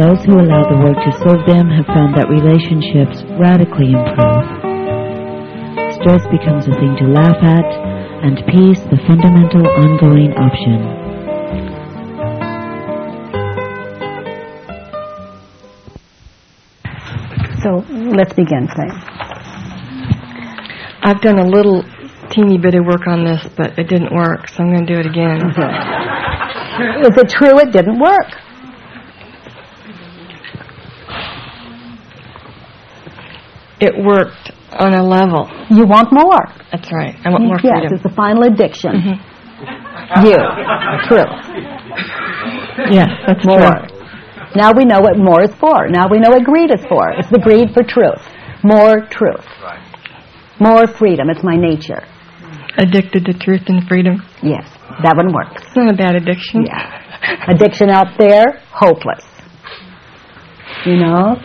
Those who allow the work to serve them have found that relationships radically improve. Stress becomes a thing to laugh at, and peace the fundamental ongoing option. So let's begin, Faye. I've done a little teeny bit of work on this, but it didn't work, so I'm going to do it again. Is it true it didn't work? It worked on a level. You want more. That's right. I want more yes, freedom. Yes, it's the final addiction. Mm-hmm. You. True. Yes, that's More. true. Now we know what more is for. Now we know what greed is for. It's the greed for truth. More truth. More freedom. It's my nature. Addicted to truth and freedom. Yes, that one works. It's not a bad addiction. Yeah. Addiction out there, hopeless. You know,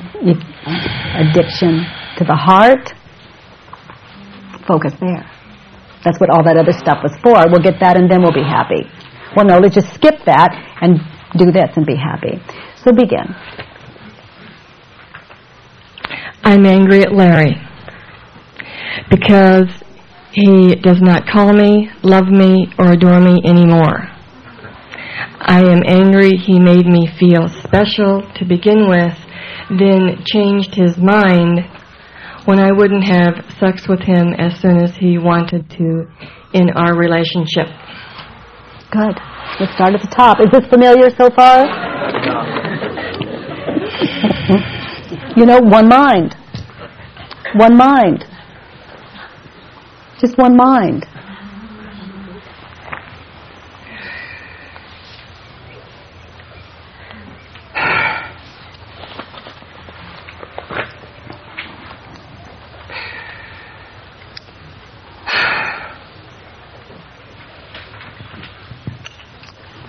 addiction to the heart, focus there. That's what all that other stuff was for. We'll get that and then we'll be happy. Well, no, let's just skip that and do this and be happy. So begin. I'm angry at Larry because he does not call me, love me, or adore me anymore. I am angry he made me feel special to begin with, then changed his mind when I wouldn't have sex with him as soon as he wanted to in our relationship. Good. Let's start at the top. Is this familiar so far? you know, one mind. One mind. Just one mind.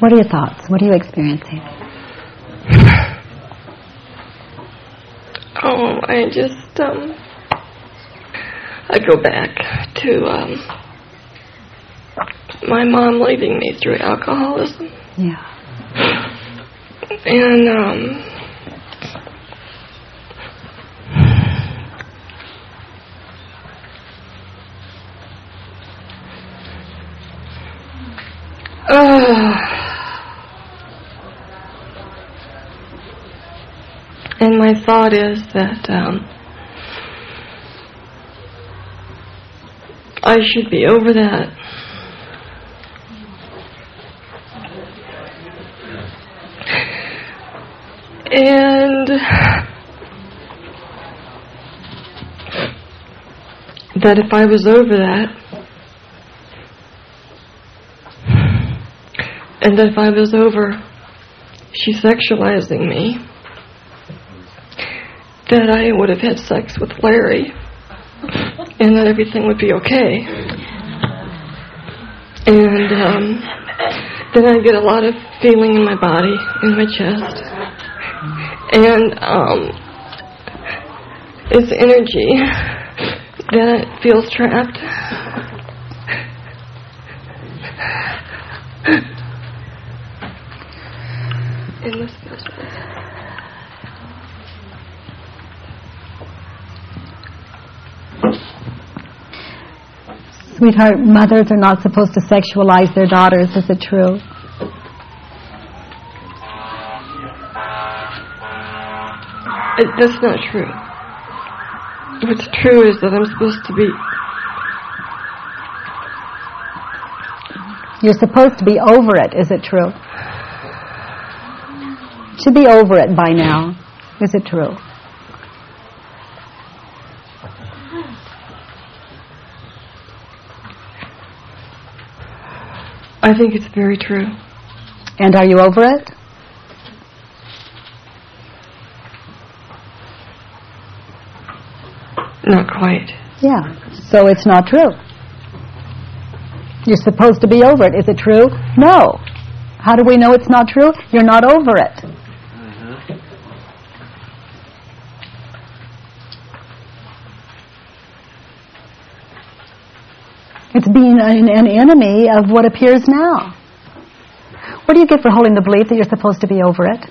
What are your thoughts? What are you experiencing? Oh, I just, um, I go back to, um, my mom leaving me through alcoholism. Yeah. And, um, and my thought is that, um, I should be over that. And that if I was over that, and that if I was over she sexualizing me, that I would have had sex with Larry, and that everything would be okay. And um, then I'd get a lot of feeling in my body, in my chest. And um, it's energy that feels trapped. And this feels Sweetheart, mothers are not supposed to sexualize their daughters. Is it true? It, that's not true. What's true is that I'm supposed to be. You're supposed to be over it. Is it true? Should be over it by now. Is it true? I think it's very true. And are you over it? Not quite. Yeah. So it's not true. You're supposed to be over it. Is it true? No. How do we know it's not true? You're not over it. Being an, an enemy of what appears now. What do you get for holding the belief that you're supposed to be over it?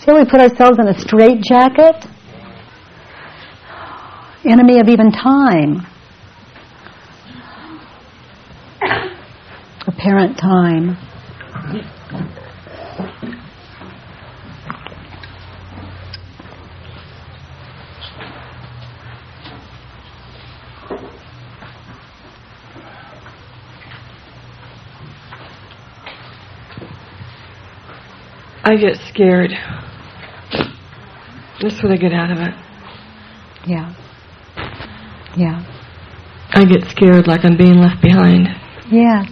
See we put ourselves in a straitjacket? Enemy of even time. Apparent time. I get scared. That's what I get out of it. Yeah. Yeah. I get scared like I'm being left behind. Yes.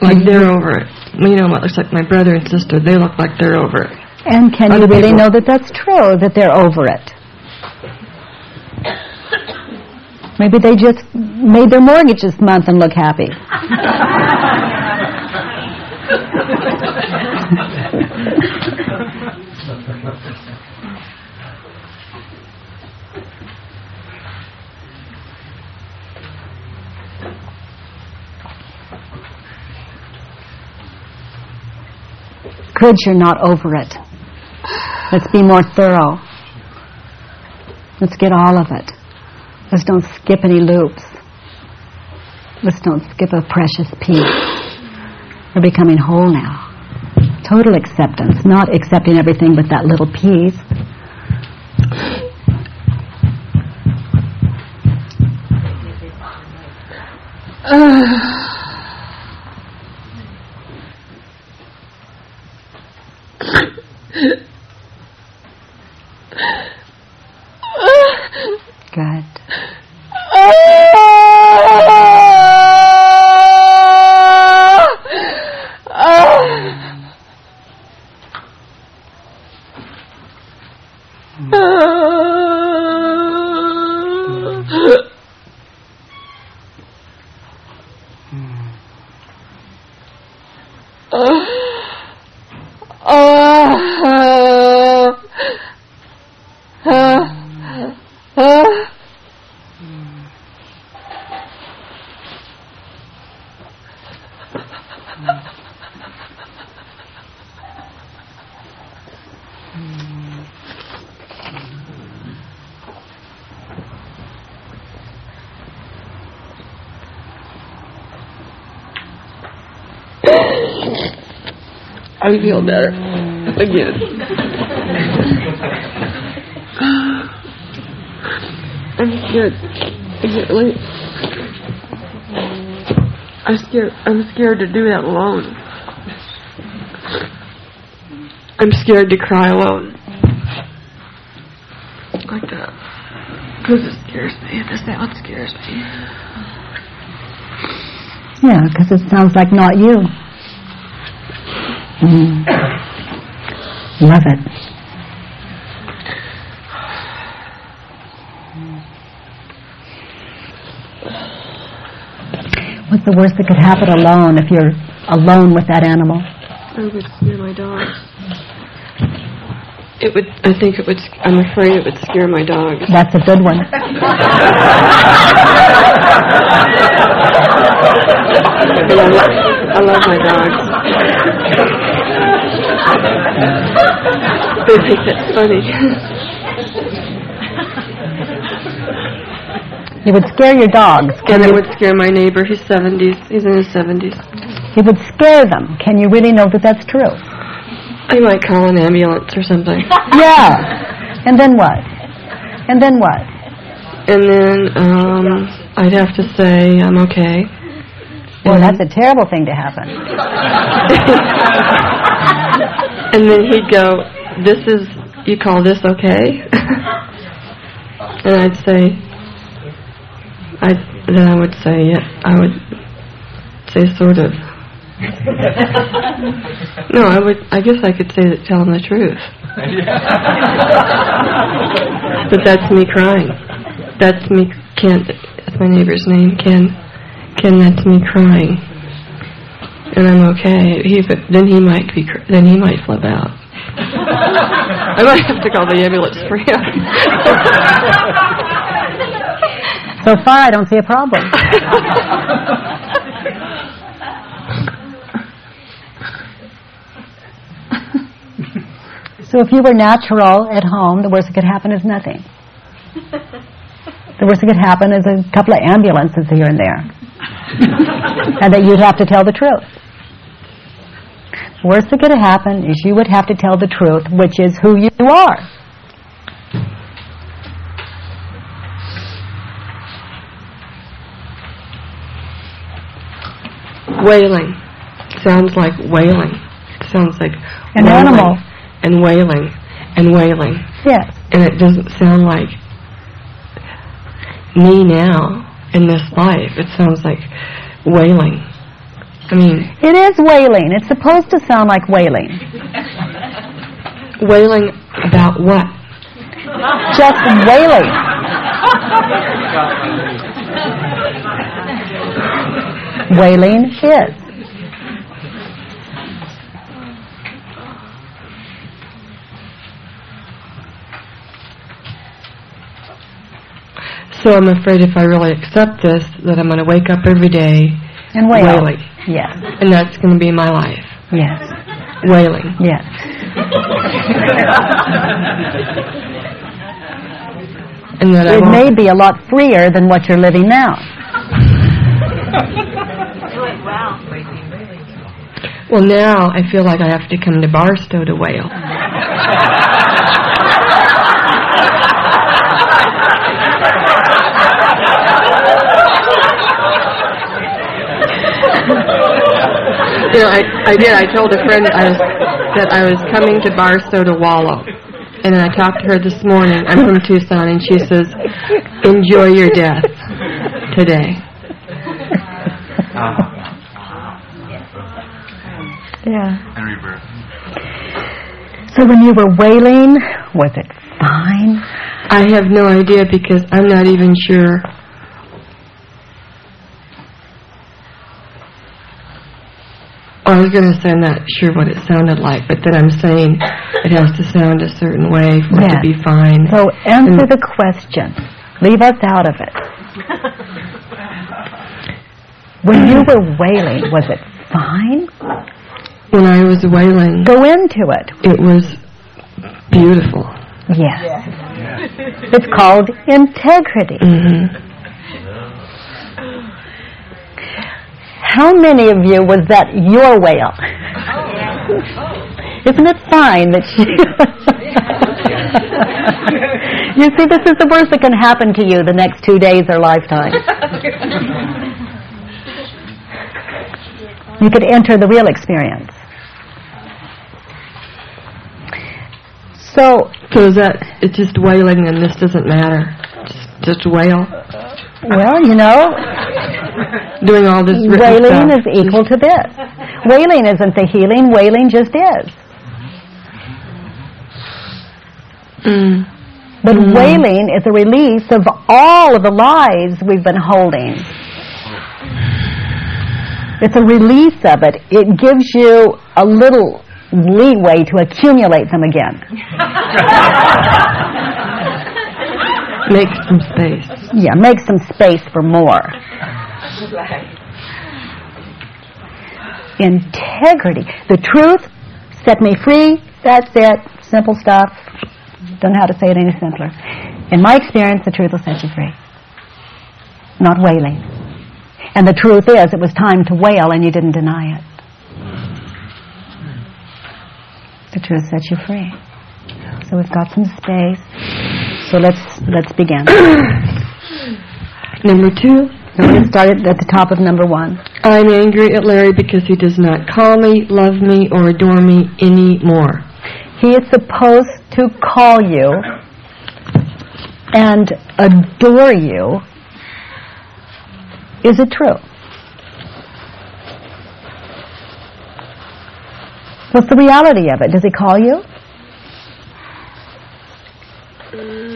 Like they're over it. You know what looks like my brother and sister, they look like they're over it. And can Other you really people- know that that's true, that they're over it? Maybe they just made their mortgage this month and look happy. Good, you're not over it. Let's be more thorough. Let's get all of it. Let's don't skip any loops. Let's don't skip a precious piece. We're becoming whole now. Total acceptance, not accepting everything but that little piece. Good. Ugh. I feel better. Again. I'm scared. I get really... I'm scared. I'm scared to do that alone. I'm scared to cry alone. Like that. Because it scares me. The sound scares me. Yeah, because it sounds like not you. Mm. Love it. What's the worst that could happen alone if you're alone with that animal? I would scare my dogs. It would. I think it would. I'm afraid it would scare my dogs. That's a good one. I, lo- I love my dogs. They think that's funny. You would scare your dogs. and it would scare my neighbor. He's 70s. He's in his 70s. You would scare them. Can you really know that that's true? I might call an ambulance or something. Yeah. And then what? And then what? And then um, I'd have to say I'm okay. Well, that's a terrible thing to happen. And then he'd go, "This is you call this okay?" and I'd say, I then I would say, yeah, I would say sort of. no, I would. I guess I could say that tell him the truth. but that's me crying. That's me. Ken. That's my neighbor's name. Ken. Ken. That's me crying. And I'm okay. He, but then he might be. Then he might flip out. I might have to call the ambulance for him. so far, I don't see a problem. So if you were natural at home, the worst that could happen is nothing. the worst that could happen is a couple of ambulances here and there. and that you'd have to tell the truth. Worst that could happen is you would have to tell the truth, which is who you are. Wailing. Sounds like wailing. Sounds like an wailing. animal and wailing and wailing. Yes. And it doesn't sound like me now in this life. It sounds like wailing. I mean... It is wailing. It's supposed to sound like wailing. wailing about what? Just wailing. wailing is. So I'm afraid if I really accept this, that I'm going to wake up every day and wail. wailing. Yes. And that's going to be my life. Yes. Wailing. Yes. and that it may be a lot freer than what you're living now. Well, now I feel like I have to come to Barstow to wail. you know, I, I did. I told a friend I was, that I was coming to Barstow to wallow. And then I talked to her this morning. I'm from Tucson, and she says, enjoy your death today. Yeah. And rebirth. So when you were wailing, was it fine? I have no idea because I'm not even sure I was going to say I'm not sure what it sounded like, but then I'm saying it has to sound a certain way for yes. it to be fine. So answer and the question. Leave us out of it. when you were wailing, was it fine? When I was wailing... Go into it. It was beautiful. Yes. Yeah. It's called integrity. Mm -hmm. How many of you was that your wail? Oh, Isn't it fine that you... you see, this is the worst that can happen to you the next two days or lifetime. you could enter the real experience. So, so is that it's just wailing and this doesn't matter? Just, just wail? Well, you know, doing all this wailing is equal to this. Wailing isn't the healing. Wailing just is. Mm. But mm. wailing is a release of all of the lies we've been holding. It's a release of it. It gives you a little leeway to accumulate them again. Make some space. Yeah, make some space for more. Integrity. The truth set me free. That's it. Simple stuff. Don't know how to say it any simpler. In my experience, the truth will set you free. Not wailing. And the truth is, it was time to wail and you didn't deny it. The truth sets you free. So we've got some space. So let's let's begin. number two. So we started at the top of number one. I'm angry at Larry because he does not call me, love me, or adore me anymore. He is supposed to call you and adore you. Is it true? What's the reality of it? Does he call you? Mm.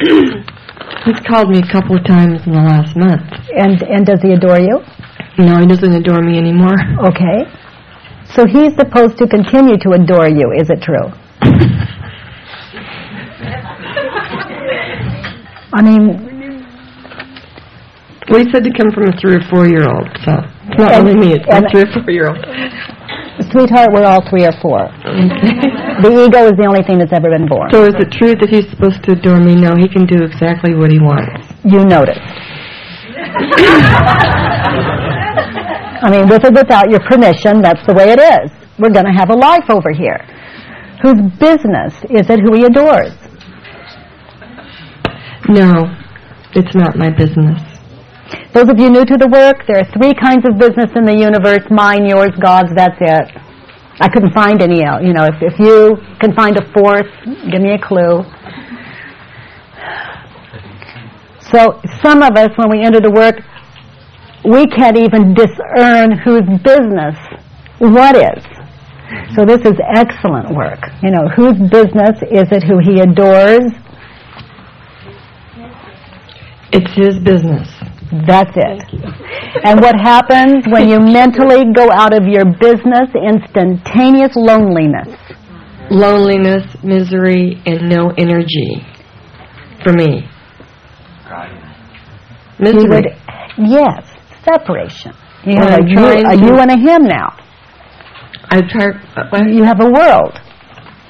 He's called me a couple of times in the last month. And and does he adore you? No, he doesn't adore me anymore. Okay. So he's supposed to continue to adore you, is it true? I mean, Well, he said to come from a three or four year old, so it's not And- only me, it's a three or four year old. Sweetheart, we're all three or four. The ego is the only thing that's ever been born. So is it true that he's supposed to adore me? No, he can do exactly what he wants. You noticed. I mean, with or without your permission, that's the way it is. We're going to have a life over here. Whose business is it who he adores? No, it's not my business. Those of you new to the work, there are three kinds of business in the universe, mine, yours, God's, that's it. I couldn't find any else. You know, if, if you can find a fourth, give me a clue. So some of us, when we enter the work, we can't even discern whose business what is. So this is excellent work. You know, whose business is it who he adores? It's his business. That's it. And what happens when you mentally go out of your business? Instantaneous loneliness. Loneliness, misery, and no energy for me. Misery. would, yes, separation. You Well, have a you, a you and a him now. I try. Uh. You have a world.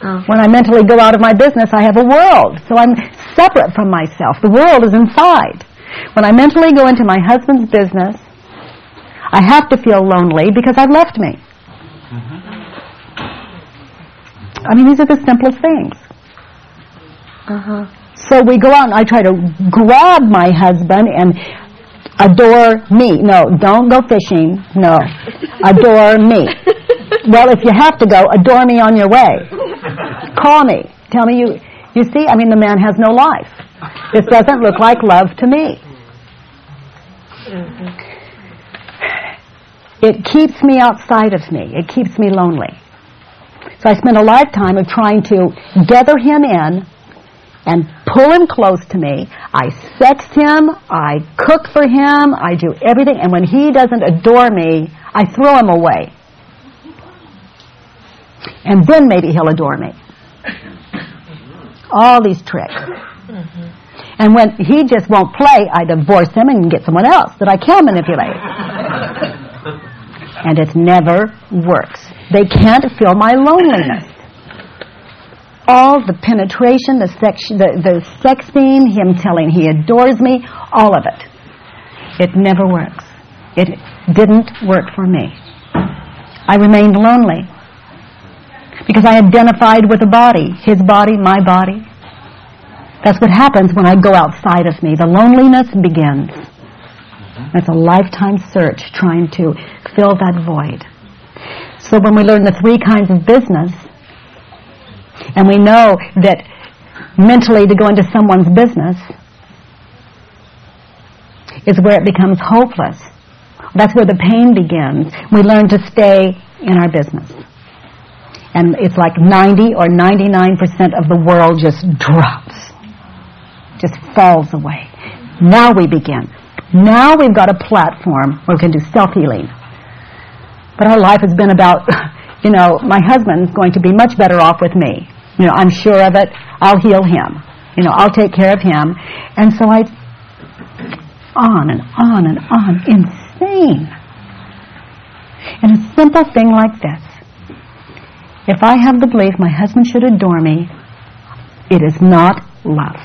Oh. When I mentally go out of my business, I have a world. So I'm separate from myself. The world is inside. When I mentally go into my husband's business, I have to feel lonely because I've left me. I mean, these are the simplest things. Uh-huh. So we go out and I try to grab my husband and adore me. No, don't go fishing. No, adore me. Well, if you have to go, adore me on your way. Call me. Tell me you. You see, I mean, the man has no life. This doesn't look like love to me. It keeps me outside of me. It keeps me lonely. So I spend a lifetime of trying to gather him in and pull him close to me. I sex him, I cook for him, I do everything, and when he doesn't adore me, I throw him away. And then maybe he'll adore me. All these tricks. Mm-hmm. And when he just won't play, I divorce him and get someone else that I can manipulate. and it never works. They can't feel my loneliness all the penetration, the sex, the, the sexting, him telling he adores me, all of it. It never works. It didn't work for me. I remained lonely because I identified with a body, his body, my body. That's what happens when I go outside of me. The loneliness begins. It's a lifetime search trying to fill that void. So when we learn the three kinds of business, and we know that mentally to go into someone's business is where it becomes hopeless. That's where the pain begins. We learn to stay in our business. And it's like 90 or 99% of the world just drops, just falls away. Now we begin. Now we've got a platform where we can do self-healing. But our life has been about you know, my husband's going to be much better off with me. You know, I'm sure of it. I'll heal him. You know, I'll take care of him. And so I, on and on and on, insane. And a simple thing like this. If I have the belief my husband should adore me, it is not love.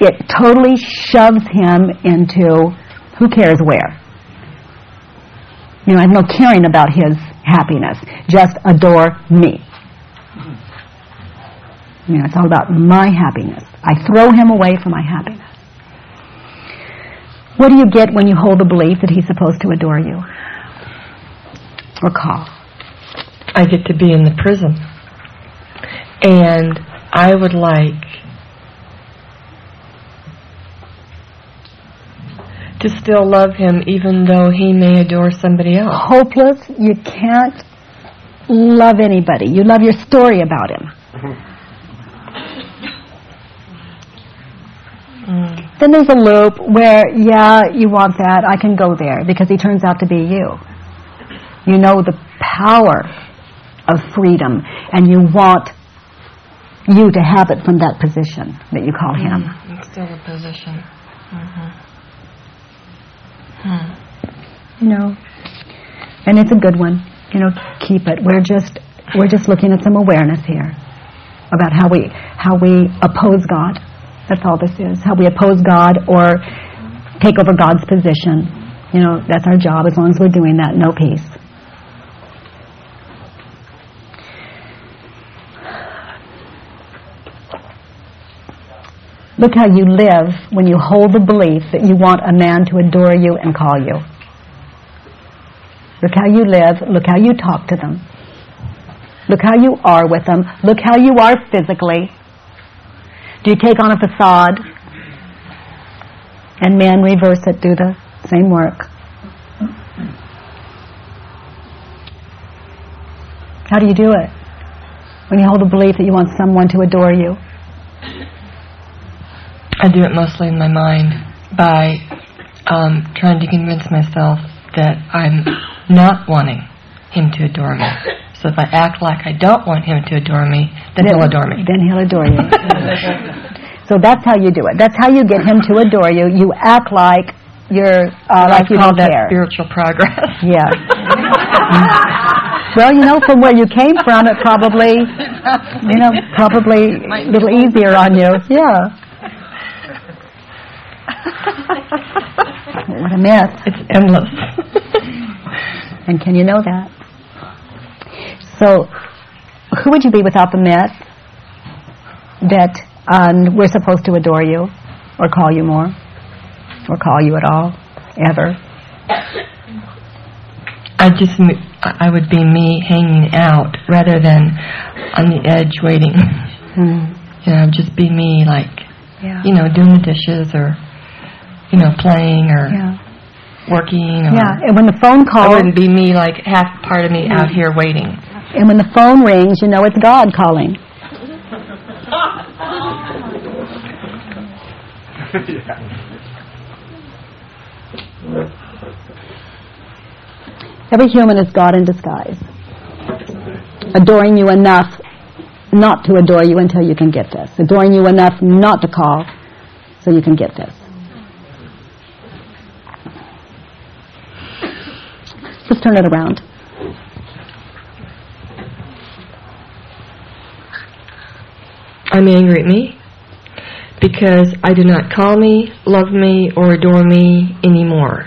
It totally shoves him into who cares where. You know, I have no caring about his happiness. Just adore me. You know, it's all about my happiness. I throw him away for my happiness. What do you get when you hold the belief that he's supposed to adore you? Or call? I get to be in the prison. And I would like to still love him even though he may adore somebody else. Hopeless, you can't love anybody. You love your story about him. Mm. Then there's a loop where, yeah, you want that. I can go there because he turns out to be you. You know the power of freedom and you want you to have it from that position that you call him. Mm. It's still a position. Mm-hmm. Hmm. Hmm. You know, and it's a good one. You know, keep it. We're just we're just looking at some awareness here about how we how we oppose God. That's all this is. How we oppose God or take over God's position. You know, that's our job. As long as we're doing that, no peace. Look how you live when you hold the belief that you want a man to adore you and call you. Look how you live. Look how you talk to them. Look how you are with them. Look how you are physically. Do you take on a facade? And men reverse it, do the same work. How do you do it? When you hold the belief that you want someone to adore you. I do it mostly in my mind by um, trying to convince myself that I'm not wanting him to adore me. So if I act like I don't want him to adore me, then he'll adore me. Then he'll adore you. so that's how you do it. That's how you get him to adore you. You act like you're uh, like you call don't that care. spiritual progress. Yeah. well, you know, from where you came from, it probably, you know, probably a little easier on you. Yeah. What a myth. It's endless. And can you know that? So, who would you be without the myth that um, we're supposed to adore you or call you more or call you at all, ever? I just, I would be me hanging out rather than on the edge waiting. Hmm. You know, just be me, like, Yeah. you know, doing the dishes or, you know, playing or Yeah. working or. Yeah. And when the phone I calls, wouldn't be me, like half part of me out mm. here waiting. and when the phone rings, you know it's God calling. Every human is God in disguise, adoring you enough not to adore you until you can get this, adoring you enough not to call so you can get this. Let's turn it around. I'm angry at me because I do not call me, love me, or adore me anymore.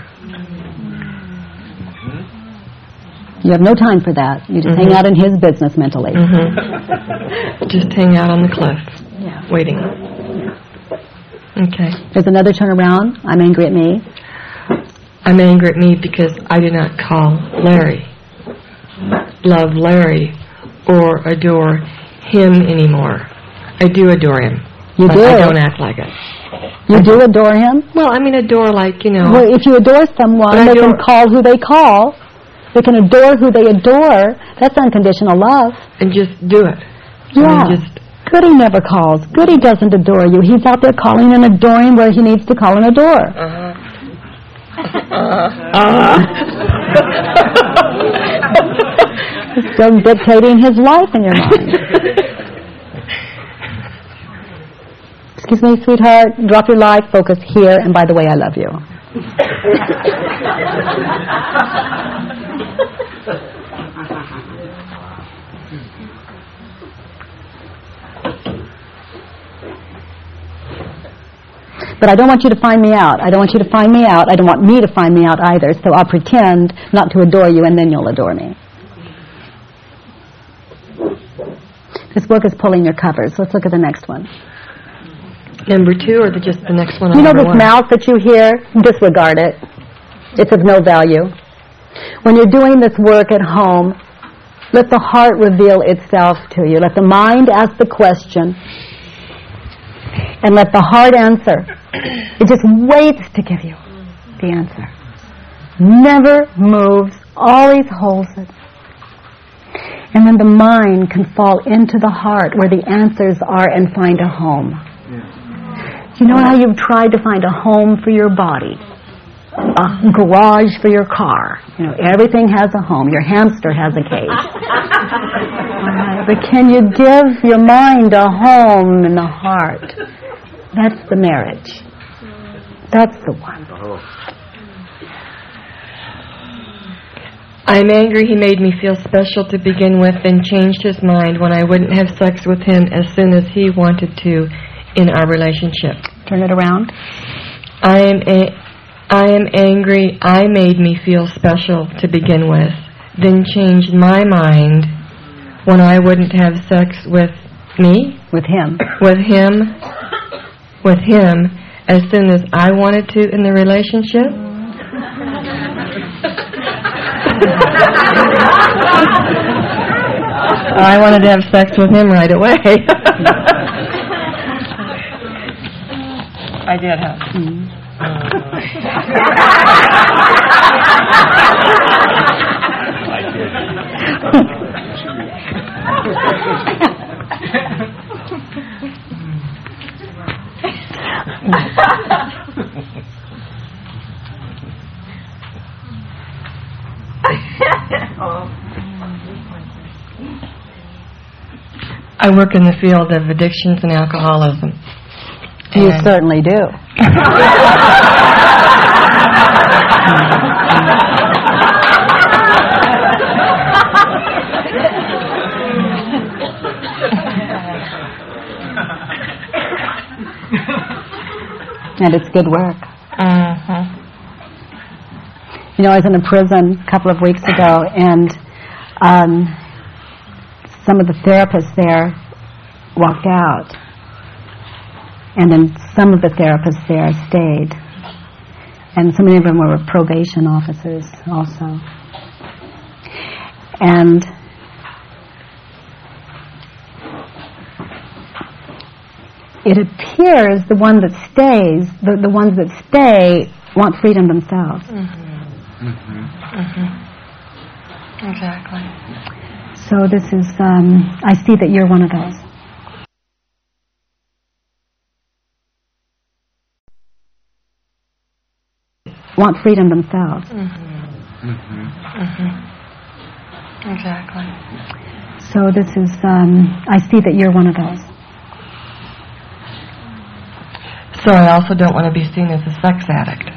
You have no time for that. You just hang Mhm. out in his business mentally. hmm Just hang out on the cliff, Yeah. waiting. Okay. There's another turnaround. I'm angry at me. I'm angry at me because I do not call Larry, love Larry, or adore him anymore. I do adore him. You do. I don't act like it. You do adore him. Well, I mean adore like, you know, Well, if you adore someone, they can call who they call. They can adore who they adore. That's unconditional love. and just do it. I mean, Yeah. just Goody never calls. Goody doesn't adore you. He's out there calling and adoring where he needs to call and adore. uh-huh. Uh-huh. Still dictating his life in your mind. Excuse me, sweetheart. Drop your life. Focus here. And by the way, I love you. But I don't want you to find me out. I don't want you to find me out. I don't want me to find me out either. So I'll pretend not to adore you, and then you'll adore me. This book is pulling your covers. Let's look at the next one. Number two or the, just the next one on You know this one? mouth that you hear? Disregard it. It's of no value. When you're doing this work at home, let the heart reveal itself to you. Let the mind ask the question, and let the heart answer. It just waits to give you the answer. Never moves, always holds it. And then the mind can fall into the heart where the answers are and find a home. You know how you've tried to find a home for your body? A garage for your car. You know, everything has a home. Your hamster has a cage. Alright, But can you give your mind a home in the heart? That's the marriage. That's the one. I'm angry he made me feel special to begin with and changed his mind when I wouldn't have sex with him as soon as he wanted to in our relationship. Turn it around. I am a- I am angry I made me feel special to begin with, then changed my mind when I wouldn't have sex with me, With him. with him, with him as soon as I wanted to in the relationship. I wanted to have sex with him right away. I did, huh? Mm-hmm. I work in the field of addictions and alcoholism. You And- certainly do. And it's good work. You know, I was in a prison a couple of weeks ago, and um, some of the therapists there walked out, and then some of the therapists there stayed, and so many of them were probation officers also. And it appears the one that stays, the, the ones that stay, want freedom themselves. Mm-hmm. Mm-hmm. Mm-hmm. Exactly. So this is, um, I see that you're one of those. Want freedom themselves. Mm-hmm. Mm-hmm. Mm-hmm. Exactly. So this is, um, I see that you're one of those. So I also don't want to be seen as a sex addict.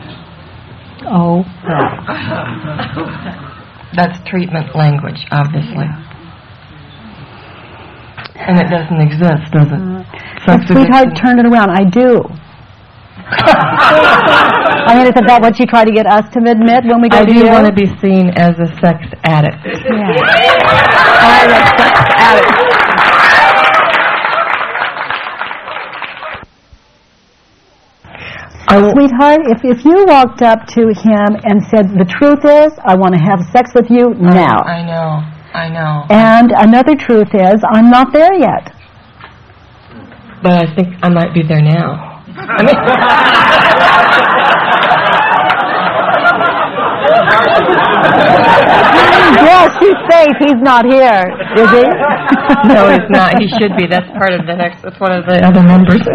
Oh, That's treatment language, obviously. And it doesn't exist, does it? Uh-huh. Sex sweetheart, turn it around. I do. I mean, isn't that what you try to get us to admit when we go I to do you? want to be seen as a sex addict. Yeah. I'm a sex addict. Sweetheart, if, if you walked up to him and said, the truth is, I want to have sex with you now. I know. I know. And another truth is, I'm not there yet. But I think I might be there now. I mean, yes, she's safe. He's not here, is he? no, he's not. He should be. That's part of the next. That's one of the other members.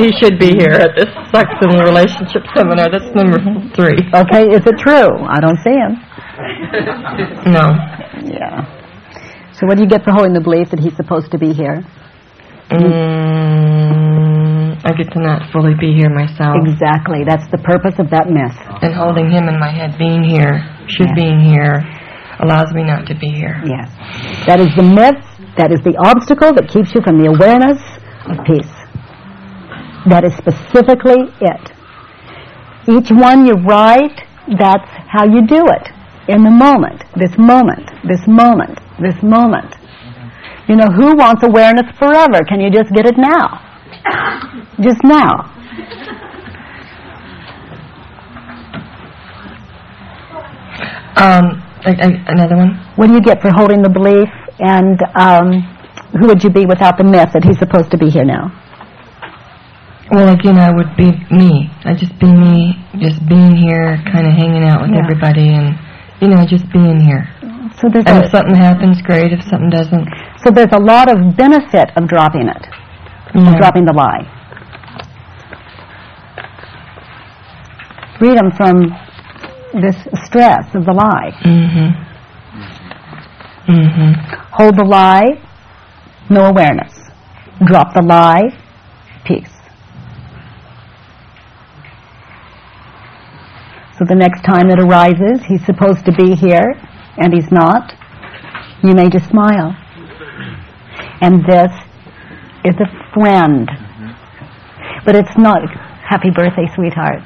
He should be here at this sex and relationship seminar. That's number three. Okay, is it true? I don't see him. No. Yeah. So what do you get for holding the belief that he's supposed to be here? Mm, I get to not fully be here myself. Exactly. That's the purpose of that myth. And holding him in my head, being here, should Yeah. being here, allows me not to be here. Yes. That is the myth. That is the obstacle that keeps you from the awareness of peace. That is specifically it. Each one you write, that's how you do it. In the moment. This moment. This moment. This moment. You know, who wants awareness forever? Can you just get it now? Just now. Um, I, I, another one? What do you get for holding the belief? And um, who would you be without the myth that he's supposed to be here now? Well, again, I would be me. I'd just be me, just being here, kind of hanging out with Yeah. everybody, and, you know, just being here. So there's And a, if something happens, great. If something doesn't, so there's a lot of benefit of dropping it, yeah. dropping the lie. Freedom from this stress of the lie. Mm-hmm. Mm-hmm. Hold the lie, no awareness. Drop the lie, peace. So the next time it arises, he's supposed to be here, and he's not. You may just smile. And this is a friend. Mm-hmm. But it's not happy birthday, sweetheart.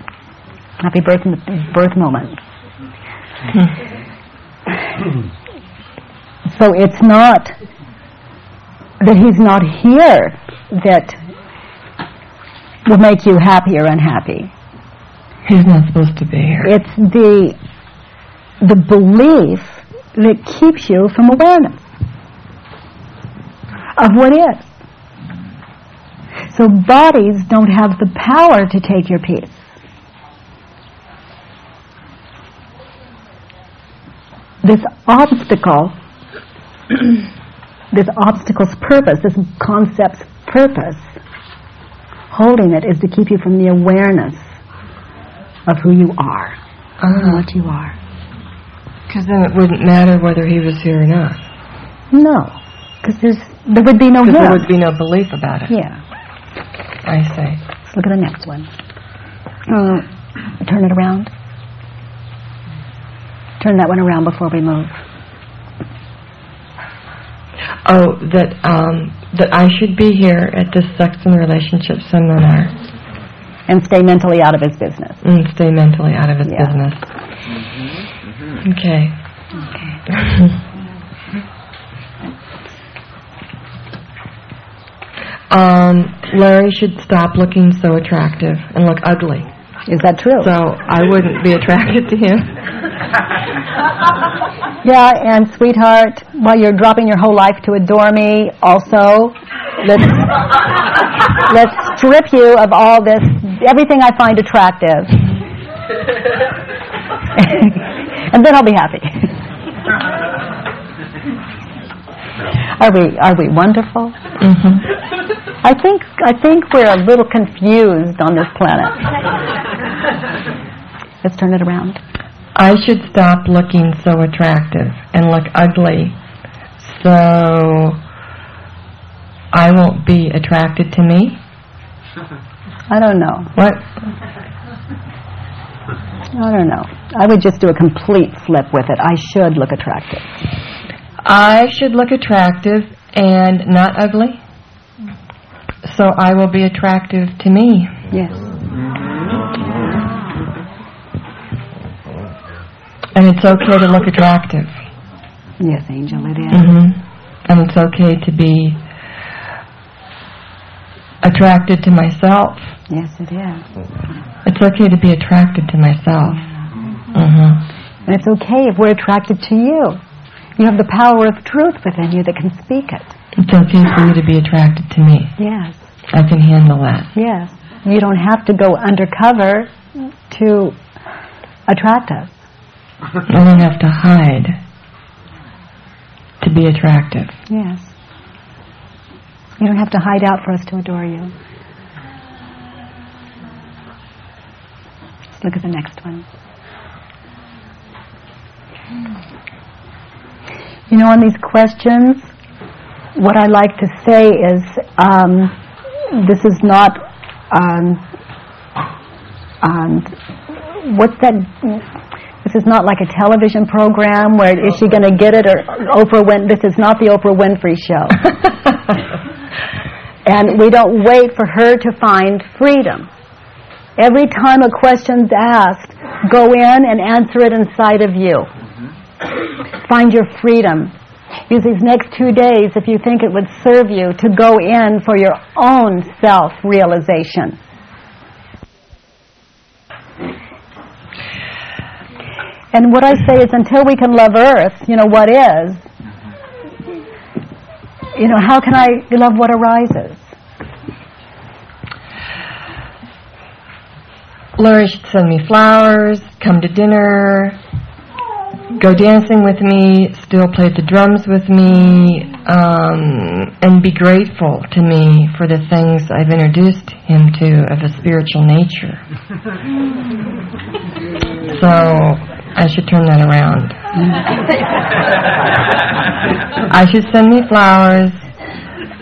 Happy birth, birth moment. Mm-hmm. So it's not that he's not here that will make you happy or unhappy. He's not supposed to be here. It's the the belief that keeps you from awareness of what is. So bodies don't have the power to take your peace. This obstacle, this obstacle's purpose, this concept's purpose, holding it is to keep you from the awareness of who you are, Uh-huh. what you are. Because then it wouldn't matter whether he was here or not. No, because there would be no Because there would be no belief about it. Yeah. I see. Let's look at the next one. Uh, turn it around. Turn that one around before we move. Oh, that um, that I should be here at this sex and relationship seminar And stay mentally out of his business. and stay mentally out of his Yeah. business. Okay. um, Larry should stop looking so attractive and look ugly. Is that true? So I wouldn't be attracted to him. yeah, and sweetheart, while you're dropping your whole life to adore me, also, let's, let's strip you of all this, everything I find attractive. and then I'll be happy. Are we, are we wonderful? hmm I think I think we're a little confused on this planet. Let's turn it around. I should stop looking so attractive and look ugly so I won't be attracted to me. I don't know. What? I don't know. I would just do a complete flip with it. I should look attractive. I should look attractive and not ugly so I will be attractive to me. Yes. And it's okay to look attractive. Yes, Angel, it is. hmm And it's okay to be attracted to myself. Yes, it is. It's okay to be attracted to myself. hmm And it's okay if we're attracted to you. You have the power of truth within you that can speak it. It's okay for you to be attracted to me. Yes. I can handle that. Yes. You don't have to go undercover to attract us. I don't have to hide to be attractive. Yes. You don't have to hide out for us to adore you. Let's look at the next one. You know, on these questions, what I like to say is um, this is not. Um, um, what's that? This is not like a television program where is she going to get it or Oprah Win. This is not the Oprah Winfrey show. and we don't wait for her to find freedom. Every time a question's asked, go in and answer it inside of you. Find your freedom. Use these next two days, if you think it would serve you, to go in for your own self-realization. And what I say is until we can love Earth, you know, what is, you know, how can I love what arises? Should send me flowers, come to dinner, go dancing with me, still play the drums with me, um, and be grateful to me for the things I've introduced him to of a spiritual nature. so I should turn that around. I should send me flowers,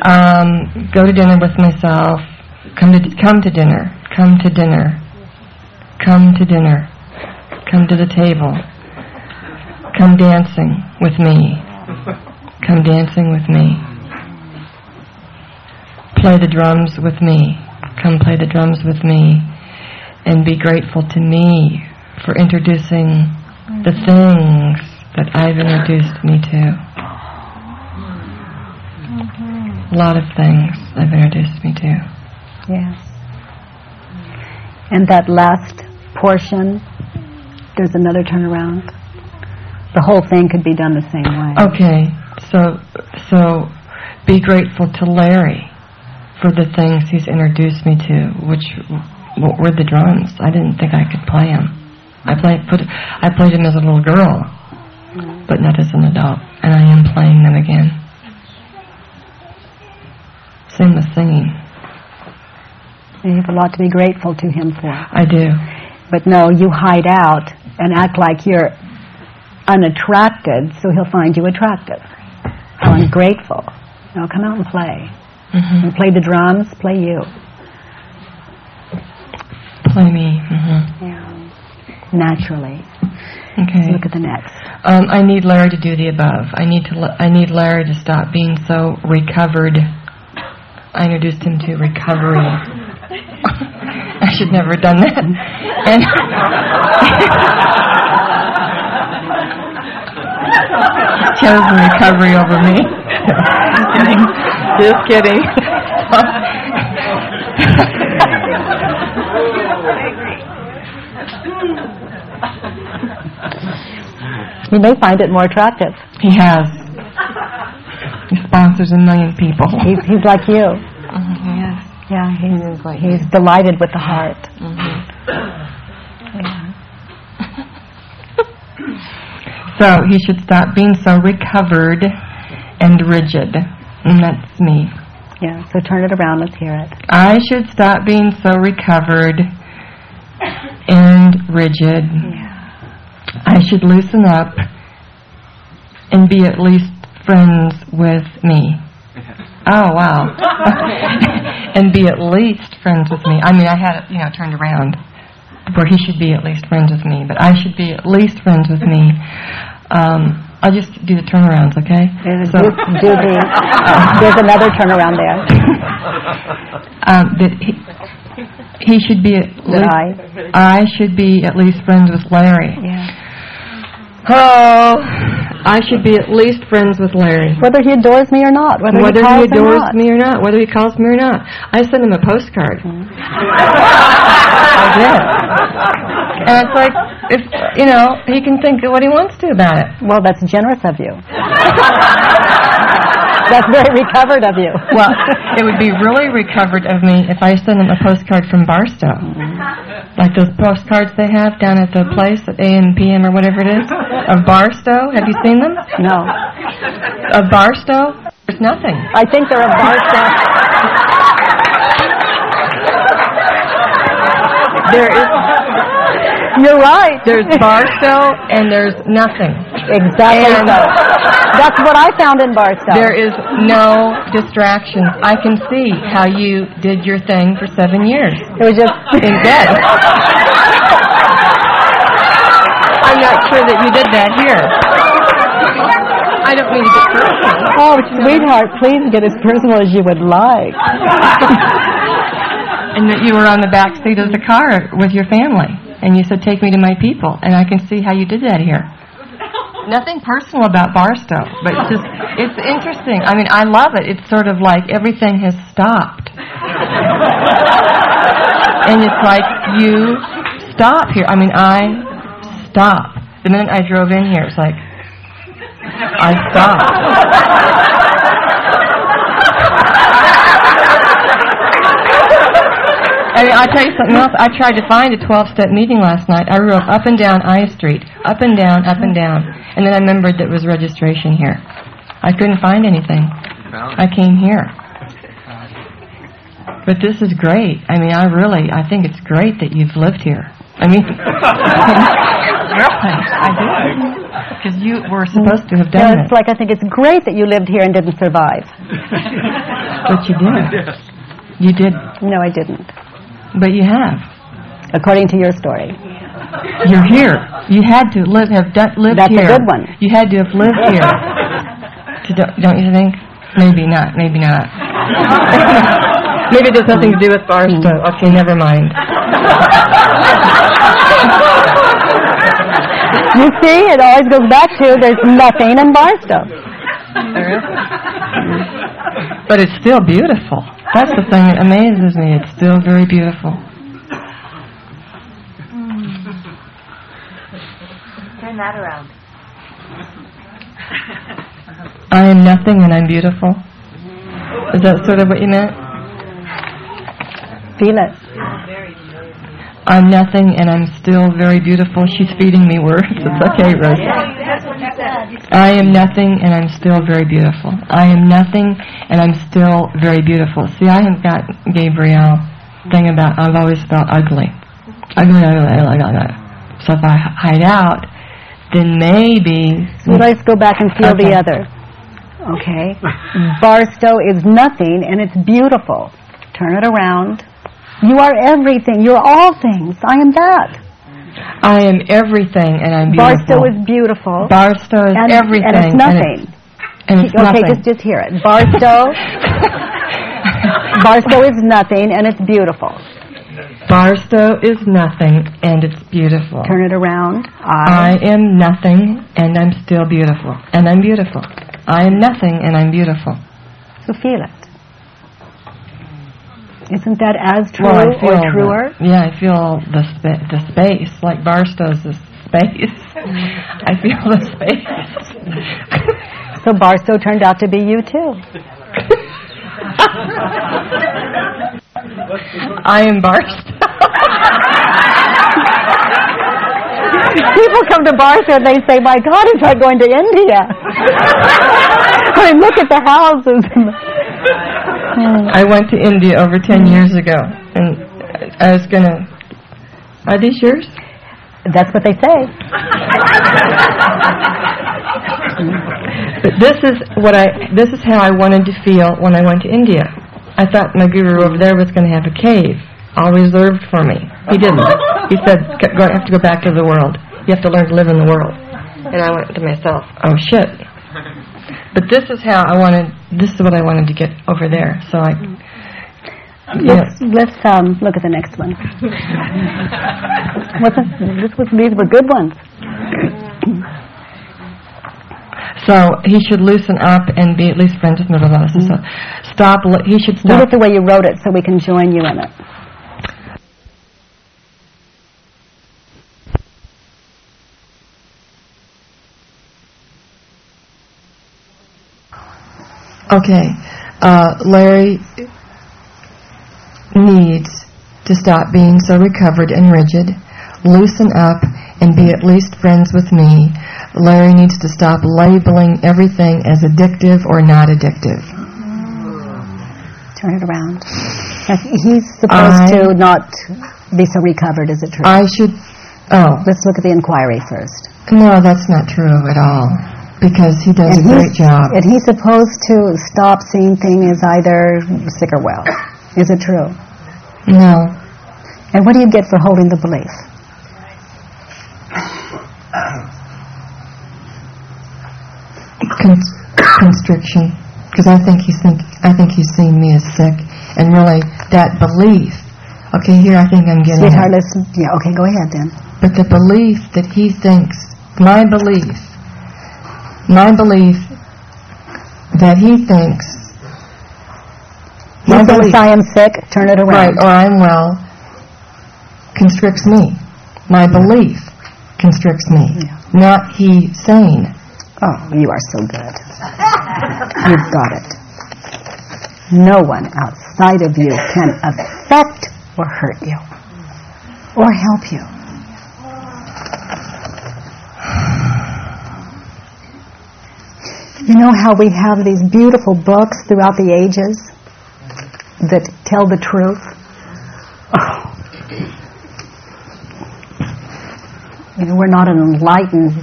um, go to dinner with myself, come to come to dinner, come to dinner, come to dinner, come to the table, come dancing with me, come dancing with me, play the drums with me, come play the drums with me, and be grateful to me for introducing the things that I've introduced me to. A lot of things I've introduced me to. Yes. And that last portion, there's another turnaround. The whole thing could be done the same way. Okay, so so be grateful to Larry for the things he's introduced me to, which were the drums. I didn't think I could play them. I played put I played them as a little girl, but not as an adult, and I am playing them again. Same with singing. You have a lot to be grateful to him for. I do. But no, you hide out and act like you're unattracted, so he'll find you attractive. How ungrateful. No, come out and play. hmm And play the drums, play you. Play me. hmm Yeah. Naturally. Okay. Look at the next. Um, I need Larry to do the above. I need to. l- I need Larry to stop being so recovered. I introduced him to recovery. I should never have done that. And chosen recovery over me. Just kidding. Just kidding. You may find it more attractive. he has. He sponsors a million people. He's, he's like you. Mhm, Yes. Yeah, he's, is like he's delighted with the heart. Mhm. Yeah. So he should stop being so recovered and rigid. And that's me. Yeah, so turn it around. Let's hear it. I should stop being so recovered and rigid. Yeah. I should loosen up and be at least friends with me. Oh, wow. and be at least friends with me. I mean, I had it, you know, turned around where he should be at least friends with me, but I should be at least friends with me. Um, I'll just do the turnarounds, okay? And So- do, do the, there's another turnaround there. um, that he, he should be at least, I? I should be at least friends with Larry. Yeah. Oh, I should be at least friends with Larry. Whether he adores me or not. Whether, Whether he, calls he adores or not. me or not, whether he calls me or not. I send him a postcard. Mm-hmm. I did. And it's like, if, you know, he can think of what he wants to about it. Well, that's generous of you. that's very recovered of you. Well, it would be really recovered of me if I sent him a postcard from Barstow. Like those postcards they have down at the place at AM, PM, or whatever it is, of Barstow. Have you seen them? no. Of Barstow? There's nothing. I think they're a Barstow. There is, You're right. there's Barstow and there's nothing. Exactly And- so. That's what I found in Barstow. There is no distractions. I can see how you did your thing for seven years it was just in bed. I'm not sure that you did that here. I don't mean to get personal. Oh, sweetheart, please get as personal as you would like. And that you were on the back seat of the car with your family. And you said, take me to my people. And I can see how you did that here. Nothing personal about Barstow, but it's just, it's interesting. I mean, I love it. It's sort of like everything has stopped. and it's like, you stop here. I mean, I stop. The minute I drove in here, it's like, I stopped. I I'll tell you something else. I tried to find a 12-step meeting last night. I wrote up and down I Street, up and down, up and down, and then I remembered that it was registration here. I couldn't find anything. I came here. But this is great. I mean, I really, I think it's great that you've lived here. I mean, really, I do. Because you were supposed to have Yeah, done it's it, like I think it's great that you lived here and didn't survive. but you did. You did, No, I didn't. But you have. According to your story. You're here. You had to live, have done, lived That's a here. good one. You had to have lived here. To do, don't you think? Maybe not. Maybe not. maybe it has nothing to do with Barstow. Hmm. Okay, never mind. You see, it always goes back to there's nothing in Barstow. But it's still beautiful. That's the thing that amazes me. It's still very beautiful. Turn that around. I am nothing and I'm beautiful. Is that sort of what you meant? Feel it. I'm nothing and I'm still very beautiful. She's feeding me words. It's okay, Rose. That's what you said. I am nothing and I'm still very beautiful. I am nothing and I'm still very beautiful. See, I have got Gabrielle thing about I've always felt ugly. Ugly, ugly, ugly, ugly. So if I hide out, then maybe So let's go back and feel Okay. the other. Okay? Barstow is nothing and it's beautiful. Turn it around. You are everything. You're all things. I am that. I am everything and I'm beautiful. Barstow is beautiful. Barstow is and, everything. And it's nothing. And it's, okay, nothing. just just hear it. Barstow Barstow is nothing and it's beautiful. Barstow is nothing and it's beautiful. Turn it around. I I am nothing and I'm still beautiful. And I'm beautiful. I am nothing and I'm beautiful. so feel it. Isn't that as true Well, I or feel the- truer? yeah, I feel the the space like Barstow's the space. Mm-hmm. I feel the space. So Barstow turned out to be you too. I am Barstow. People come to Barstow and they say, "My God, it's like going to India." I mean, look at the houses. Mm. I went to India over 10 years ago and I was going to Are these yours? That's what they say. But this is what I this is how I wanted to feel when I went to India. I thought my guru over there was going to have a cave all reserved for me. He didn't. He said, "Go- "Go have to go back to the world. You have to learn to live in the world." And I went to myself, "Oh shit." But this is how I wanted. This is what I wanted to get over there. So I. Let's let's um, look at the next one. What's this was these were good ones. So he should loosen up and be at least friends with. Blah, blah, blah. So stop. li- He should Do stop. it the way you wrote it, so we can join you in it. Okay. Uh, Larry needs to stop being so recovered and rigid, loosen up, and be at least friends with me. Larry needs to stop labeling everything as addictive or not addictive. Turn it around. He's supposed I- to not be so recovered. Is it true? I should. Oh, Let's look at the inquiry first. no, that's not true at all. Because he does a great job. and he's supposed to stop seeing things as either sick or well. Is it true? No. And what do you get for holding the belief? Con- constriction. Because I think he's think I think he's seeing me as sick, and really that belief. Okay, here I think I'm getting. Sweetheart, let's, yeah, okay, go ahead then. But the belief that he thinks, my belief, my belief that he thinks, He thinks belief, I am sick, turn it right, or I'm well, constricts me. My belief constricts me, not he saying. Oh, you are so good. You've got it. No one outside of you can affect or hurt you or help you. You know how we have these beautiful books throughout the ages that tell the truth? Oh. You know, we're not an enlightened,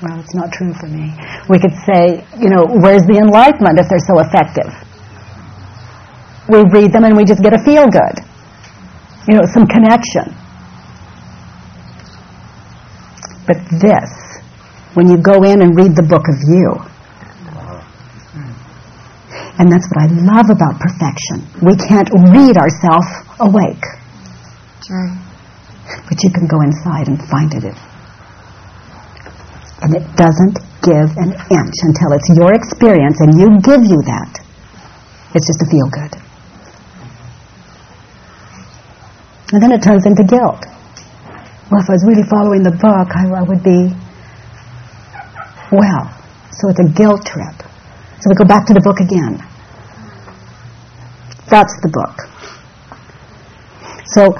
well, it's not true for me. We could say, you know, where's the enlightenment if they're so effective? We read them and we just get a feel good. You know, some connection. But this, when you go in and read the book of you, and that's what I love about perfection. We can't read ourselves awake. Sure. But you can go inside and find it. And it doesn't give an inch until it's your experience and you give you that. It's just a feel good. And then it turns into guilt. Well, if I was really following the book, I, I would be well. So it's a guilt trip. So we go back to the book again. That's the book. So,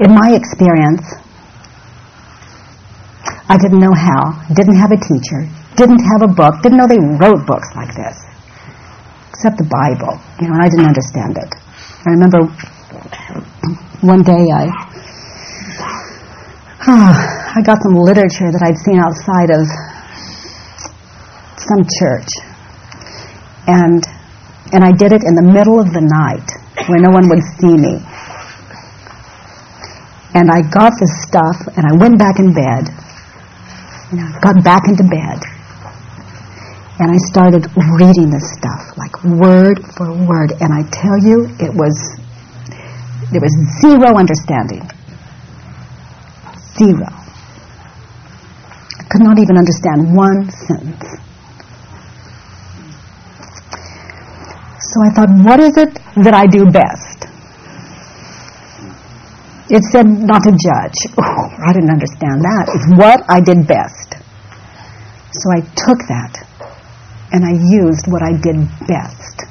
in my experience, I didn't know how, didn't have a teacher, didn't have a book, didn't know they wrote books like this, except the Bible, you know, and I didn't understand it. I remember one day I, oh, I got some literature that I'd seen outside of some church, and and I did it in the middle of the night where no one would see me. And I got this stuff and I went back in bed. You know, got back into bed. And I started reading this stuff, like word for word. And I tell you, it was, there was zero understanding. Zero. I could not even understand one sentence. So I thought, what is it that I do best? It said not to judge. Oh, I didn't understand that. It's what I did best. So I took that and I used what I did best.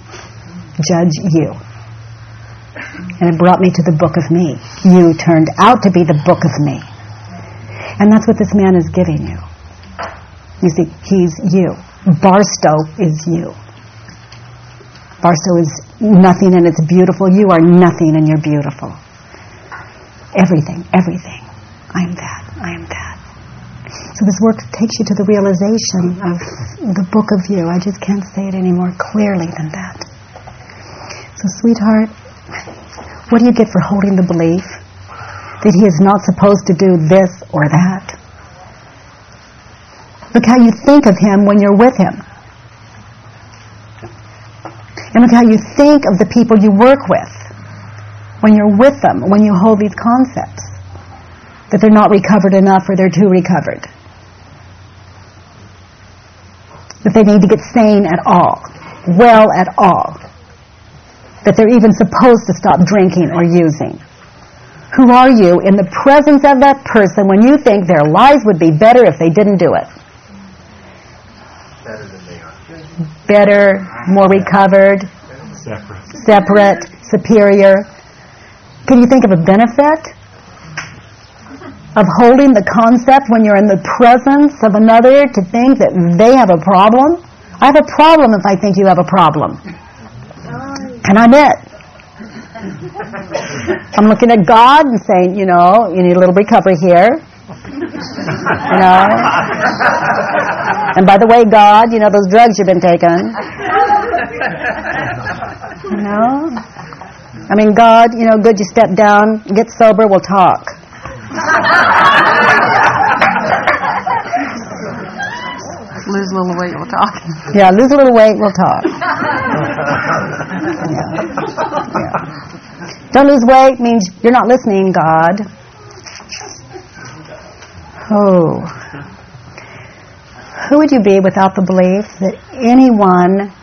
Judge you. And it brought me to the book of me. You turned out to be the book of me. And that's what this man is giving you. You see, he's you. Barstow is you. Barstow is nothing and it's beautiful. You are nothing and you're beautiful. Everything, everything. I am that. I am that. So this work takes you to the realization of the book of you. I just can't say it any more clearly than that. So, sweetheart, what do you get for holding the belief that he is not supposed to do this or that? Look how you think of him when you're with him. And look how you think of the people you work with when you're with them, when you hold these concepts. That they're not recovered enough or they're too recovered. That they need to get sane at all, well at all. That they're even supposed to stop drinking or using. Who are you in the presence of that person when you think their lives would be better if they didn't do it? Better, more recovered, Separate. separate, superior. Can you think of a benefit of holding the concept when you're in the presence of another to think that they have a problem? I have a problem if I think you have a problem. And I'm it. I'm looking at God and saying, you know, you need a little recovery here. You know? And by the way, God, you know, those drugs you've been taking. You know? I mean, God, you know, good you step down, get sober, we'll talk. Lose a little weight, we'll talk. Yeah, lose a little weight, we'll talk. Yeah. Yeah. Don't lose weight means you're not listening, God. Oh. Who would you be without the belief that anyone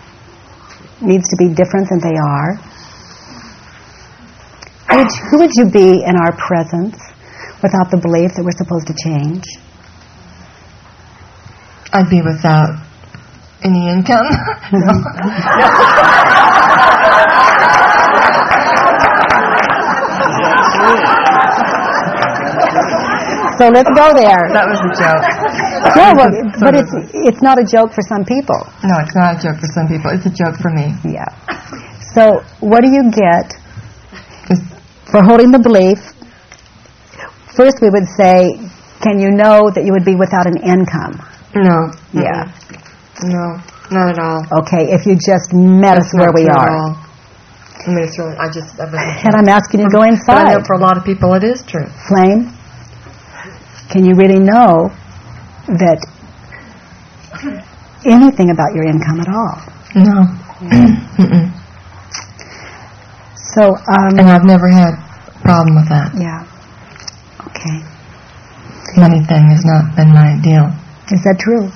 needs to be different than they are? Who would, who would you be in our presence without the belief that we're supposed to change? I'd be without any income. So let's go there. That was a joke. Yeah, well, but it's it's not a joke for some people. No, it's not a joke for some people. It's a joke for me. Yeah. So what do you get for holding the belief? First, we would say, can you know that you would be without an income? No. Yeah. No, not at all. Okay, if you just met us where we are. I mean, it's really, I just, wasn't And. I'm asking you to go But I inside. know for a lot of people it is true. Flame, can you really know that anything about your income at all? No. So, um, And I've never had a problem with that. yeah. Okay. Money thing has not been my deal. Is that true?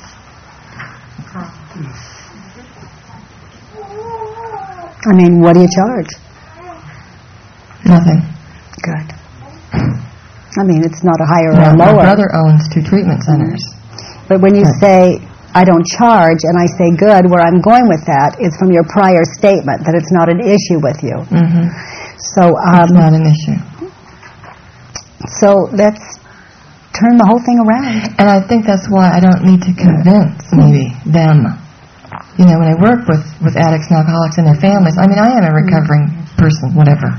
I mean, what do you charge? Nothing. Good. I mean, it's not a higher or a my lower. brother owns two treatment centers. But when you say, I don't charge, and I say good, where I'm going with that is from your prior statement that it's not an issue with you. Mm-hmm. So, It's um, not an issue. so let's turn the whole thing around. And I think that's why I don't need to convince, maybe, them. You know, when I work with, with addicts and alcoholics and their families, I mean, I am a recovering person, whatever.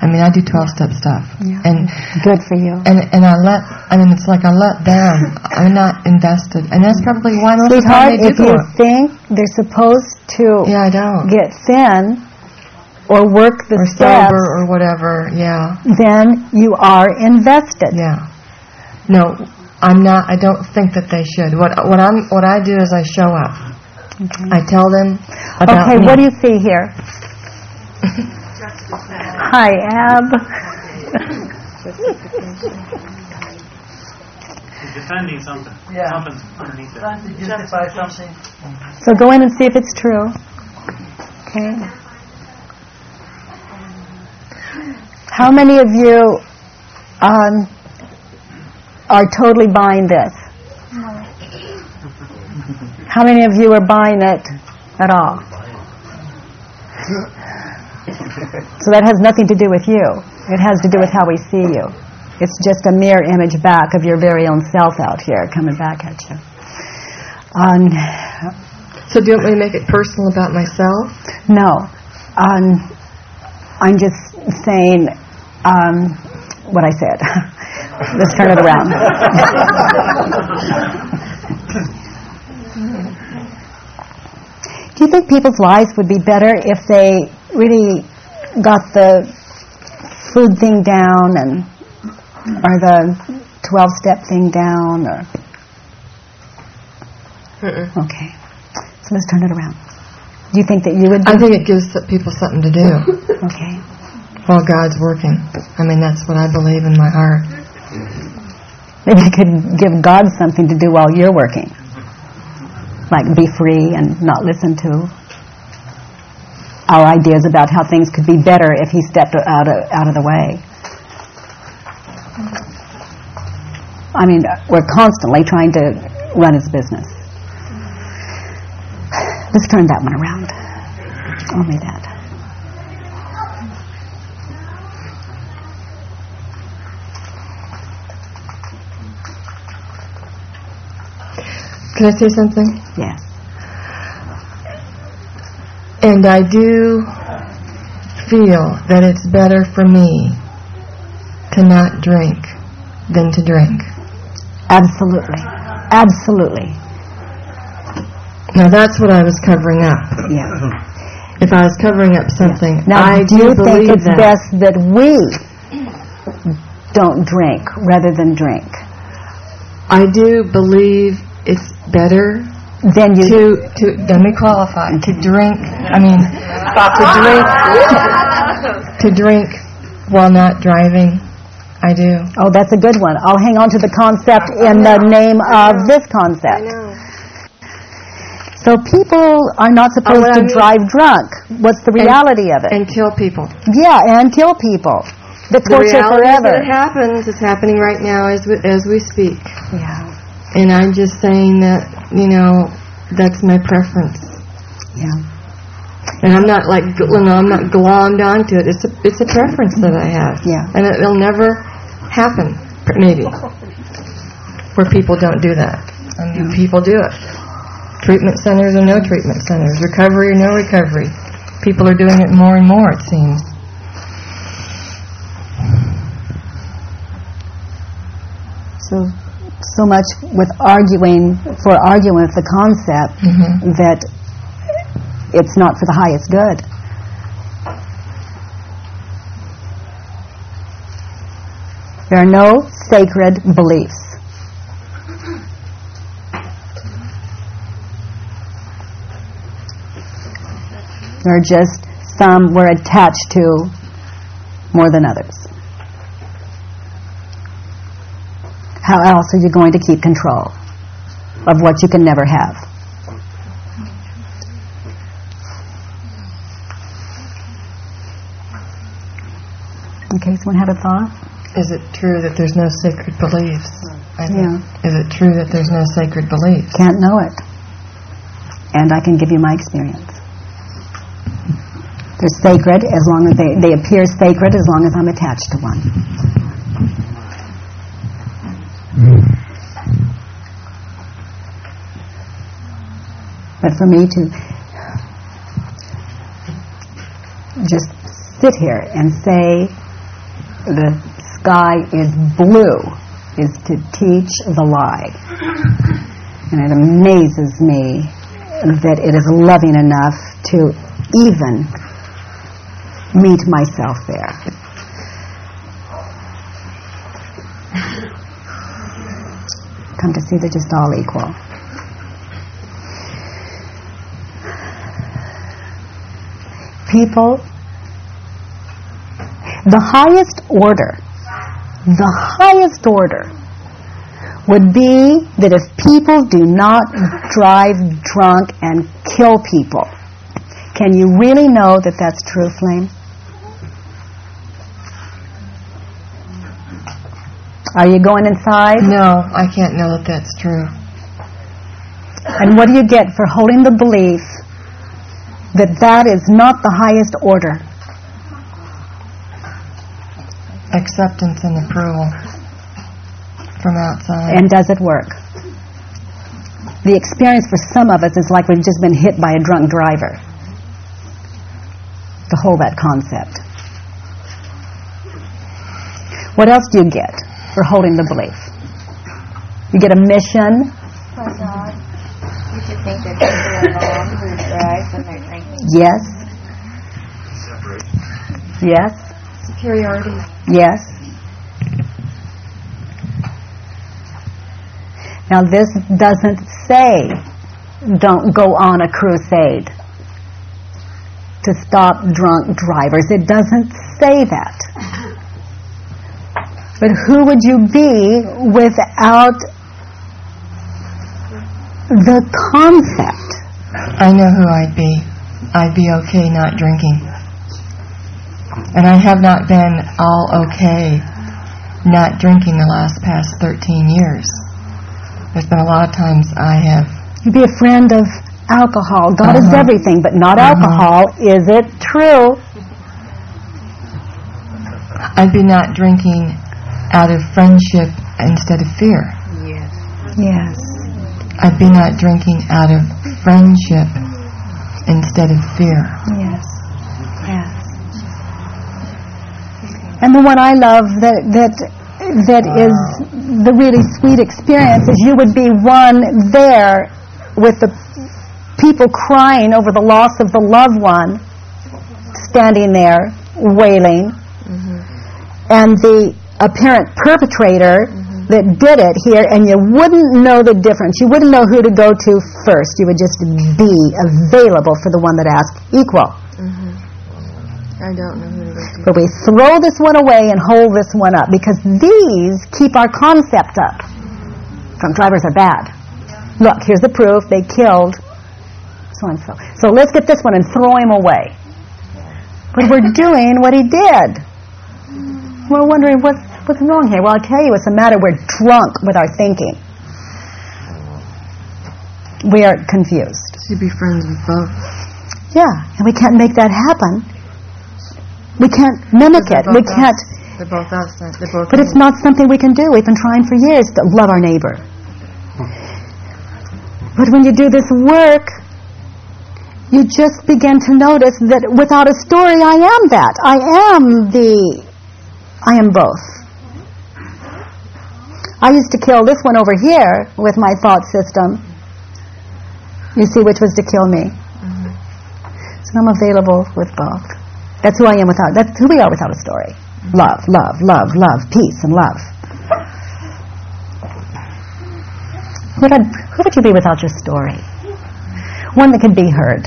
I mean, I do 12-step stuff. Yeah. And, Good for you. and, and I let, I mean, it's like I let them. I'm not invested. And that's probably why most of the time they if you go. think they're supposed to Yeah, I don't. get thin or work the or steps, sober or whatever, yeah. then you are invested. Yeah. No, I'm not. I don't think that they should. What what I'm what I do is I show up. I tell them about Okay, me. what do you see here? Hi, Ab. He's defending something. Yeah. Something's underneath it. Trying to justify something. So go in and see if it's true. Okay. How many of you um, are totally buying this? How many of you are buying it at all? So that has nothing to do with you. It has to do with how we see you. It's just a mirror image back of your very own self out here coming back at you. Um, So do you want me to make it personal about myself? no. Um, I'm just saying um, what I said. Let's turn it around. Do you think people's lives would be better if they really got the food thing down and or the 12 step thing down or okay. So let's turn it around. Do you think that you would I think it gives people something to do. Okay. While God's working. I mean, that's what I believe in my heart. maybe you could give God something to do while you're working. Like be free and not listen to our ideas about how things could be better if he stepped out of, out of the way. I mean we're constantly trying to run his business. Let's turn that one around. Only that. Can I say something? yes And I do feel that it's better for me to not drink than to drink. absolutely absolutely Now that's what I was covering up. yeah If I was covering up something, Now, I do you think it's that. best that we don't drink rather than drink? I do believe it's better Then you to to let me qualify to drink. I mean, to drink to drink while not driving. I do. Oh, that's a good one. I'll hang on to the concept in the name of this concept. So people are not oh, supposed what to I mean- drive drunk. What's the reality of it? And kill people. yeah, and kill people. The The torture reality is that it happens. It's happening right now as we, as we speak. Yeah, And I'm just saying that you know that's my preference. yeah. And I'm not like, you know, I'm not glommed onto it. It's a, it's a preference that I have. Yeah. And it, it'll never happen, maybe, where people don't do that. And people do it. Treatment centers or no treatment centers, recovery or no recovery. People are doing it more and more, it seems. So, so much with arguing for arguing with the concept Mhm. that it's not for the highest good. There are no sacred beliefs. There are just some we're attached to more than others. How else are you going to keep control of what you can never have? Okay, someone had a thought? Is it true that there's no sacred beliefs? Yeah. Is it true that there's no sacred beliefs? Can't know it. And I can give you my experience. They're sacred as long as they, they appear sacred as long as I'm attached to one. But for me to just sit here and say the sky is blue is to teach the lie. And it amazes me that it is loving enough to even meet myself there. Come to see they're just all equal. People, the highest order, the highest order would be that if people do not drive drunk and kill people, can you really know that that's true, Flame? Are you going inside? No, I can't know that that's true. And what do you get for holding the belief that that is not the highest order? Acceptance and approval from outside. And does it work? The experience for some of us is like we've just been hit by a drunk driver. To hold that concept. What else do you get for holding the belief? You get a mission. Oh God. You should think that people are wrong who drive when they're drinking. Yes. Yes. Superiority. Yes. Now this doesn't say don't go on a crusade to stop drunk drivers. It doesn't say that. But who would you be without the concept? I know who I'd be. I'd be okay not drinking. And I have not been all okay not drinking the last past 13 years. There's been a lot of times I have, You'd be a friend of alcohol. God is Uh-huh. everything, but not Uh-huh. alcohol. Is it true? I'd be not drinking out of friendship instead of fear. Yes. Yes. I'd be not drinking out of friendship instead of fear. Yes. Yes. And the one I love that that that is the really sweet experience is you would be one there with the people crying over the loss of the loved one, standing there wailing, mm-hmm. and the apparent perpetrator mm-hmm. that did it here, and you wouldn't know the difference. You wouldn't know who to go to first. You would just be available for the one that asked equal. Mm-hmm. I don't know who to go to. But we throw this one away and hold this one up because these keep our concept up. Drunk drivers are bad. Look, here's the proof. They killed so and so. So let's get this one and throw him away. But we're doing what he did. We're wondering what's, what's wrong here. Well, I'll tell you what's the matter. We're drunk with our thinking. We are confused. To be friends with both. Yeah, and we can't make that happen. We can't mimic it. We can't. They're both us. They're both. But it's not something we can do. We've been trying for years to love our neighbor. But when you do this work, you just begin to notice that without a story, I am that. I am the. I am both. I used to kill this one over here with my thought system. You see which was to kill me. Mm-hmm. So I'm available with both. That's who I am without, that's who we are without a story. Love, love, love, love, peace and love. Who would, who would you be without your story? One that could be heard.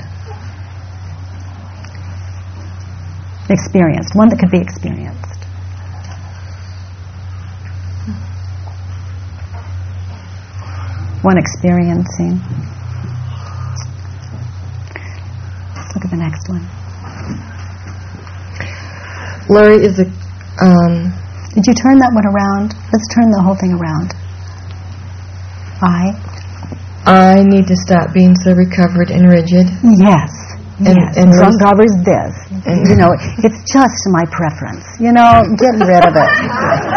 Experienced. One that could be experienced. One experiencing. Let's look at the next one. Larry is a. Um, Did you turn that one around? Let's turn the whole thing around. I. I need to stop being so recovered and rigid. Yes. And- yes. and Drunk covers this. And- you know, it's just my preference. You know, get rid of it.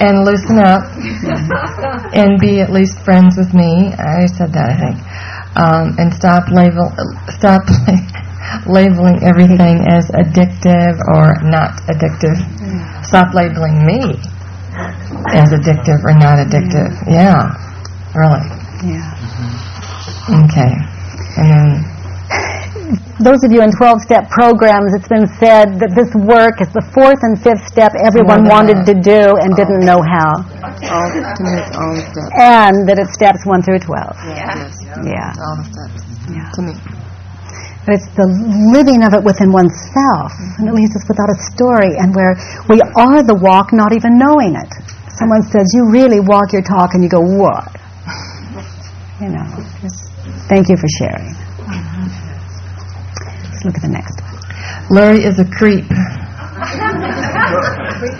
and loosen up and be at least friends with me. I said that, I think. Um, and stop label, stop labeling everything as addictive or not addictive. Stop labeling me as addictive or not addictive. Yeah, really. Yeah. Okay. And then, Those of you in 12-step programs, it's been said that this work is the fourth and fifth step everyone wanted than to do and didn't oh. know how. all, to me all the steps. And that it's steps 1 through 12. Yeah. Yeah. All the steps. Yeah. To me. But it's the living of it within oneself, and it leaves us without a story, and where we are the walk, not even knowing it. Someone says, "You really walk your talk," and you go, "What?" You know. Just thank you for sharing. Let's look at the next one. Larry is a creep.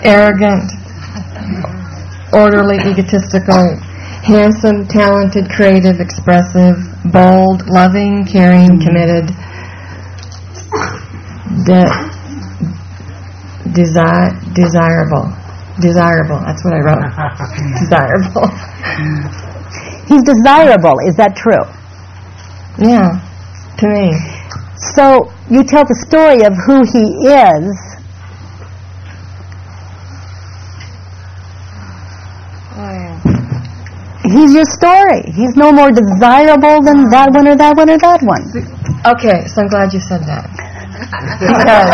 Arrogant, orderly, egotistical, handsome, talented, creative, expressive, bold, loving, caring, committed, de- desi- desirable. Desirable. That's what I wrote. desirable. He's desirable. Is that true? Yeah, to me. So you tell the story of who he is. Oh, he's your story. He's no more desirable than that one or that one or that one. Okay, so I'm glad you said that. Because,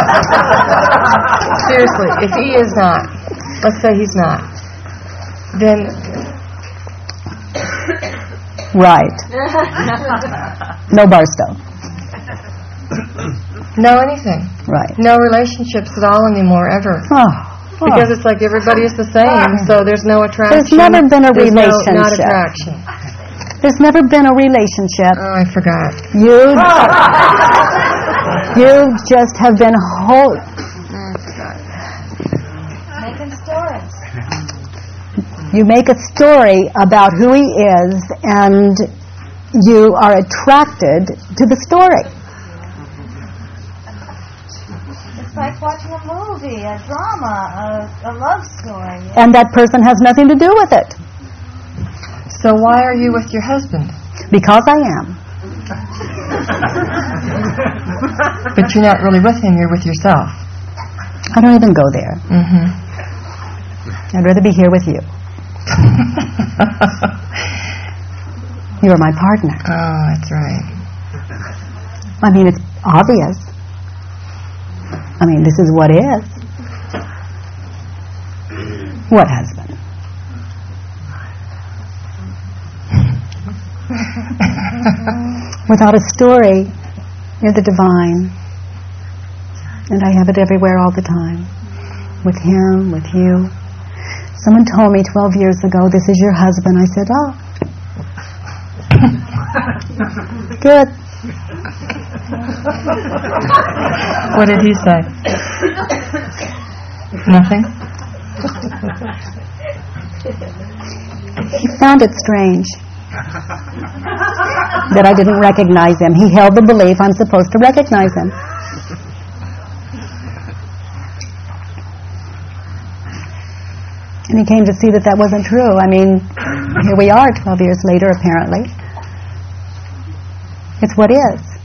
seriously, if he is not, let's say he's not, then Right. No Barstow. No anything. Right. No relationships at all anymore, ever. Oh. Because it's like everybody is the same, so there's no attraction. There's never been a There's no- not relationship. attraction. There's never been a relationship. Oh, I forgot. You, oh, you just have been whole. Making stories. You make a story about who he is, and you are attracted to the story. It's like watching a movie, a drama, a, a love story. And that person has nothing to do with it. So why are you with your husband? Because I am. But you're not really with him, you're with yourself. I don't even go there. Mm-hmm. I'd rather be here with you. You are my partner. oh, that's right. I mean, it's obvious. I mean, this is what is. What husband? Without a story, you're the divine. And I have it everywhere all the time. With him, with you. Someone told me 12 years ago, this is your husband. I said, oh. Good. What did he say? Nothing? He found it strange. that I didn't recognize him. He held the belief I'm supposed to recognize him. And he came to see that that wasn't true. I mean, here we are 12 years later, apparently. It's what is.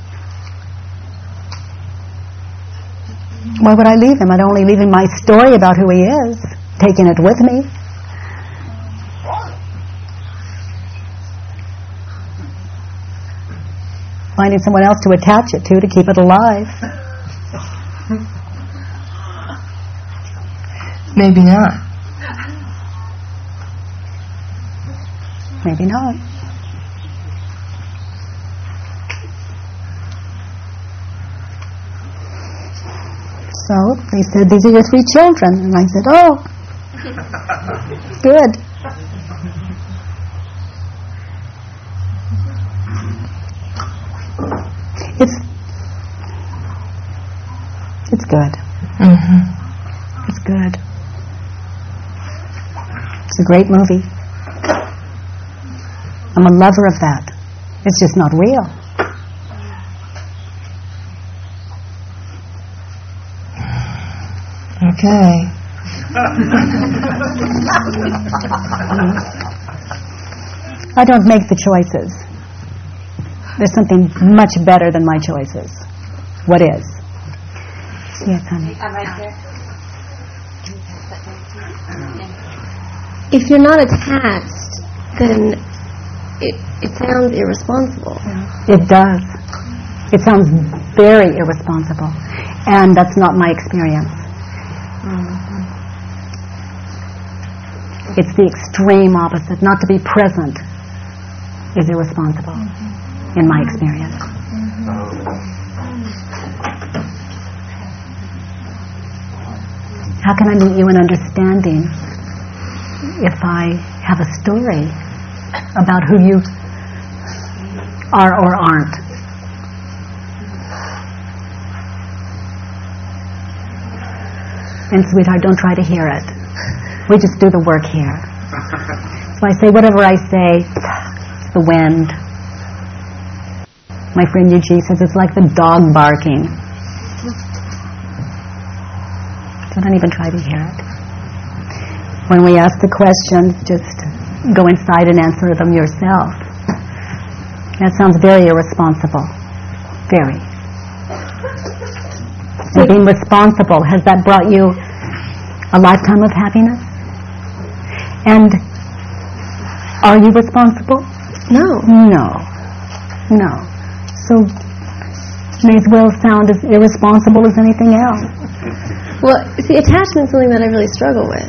Why would I leave him? I'd only leave him my story about who he is, taking it with me. Finding someone else to attach it to to keep it alive. Maybe not. Maybe not. So they said, these are your three children. And I said, oh, good. It's, it's good. Mm-hmm. It's good. It's a great movie. I'm a lover of that. It's just not real. Okay. I don't make the choices. There's something much better than my choices. What is? Yes, honey. I'm right there. If you're not attached, then it, it sounds irresponsible. It does. It sounds very irresponsible. And that's not my experience. Mm-hmm. It's the extreme opposite. Not to be present is irresponsible, mm-hmm. in my experience. How can I meet you in understanding if I have a story about who you are or aren't? And sweetheart, don't try to hear it. We just do the work here. So I say whatever I say, it's the wind. My friend Eugene says it's like the dog barking. So don't even try to hear it. When we ask the questions, just go inside and answer them yourself. That sounds very irresponsible. Very. And being responsible, has that brought you a lifetime of happiness? And are you responsible? No. No. No. So may as well sound as irresponsible as anything else. Well, see, attachment's something that I really struggle with.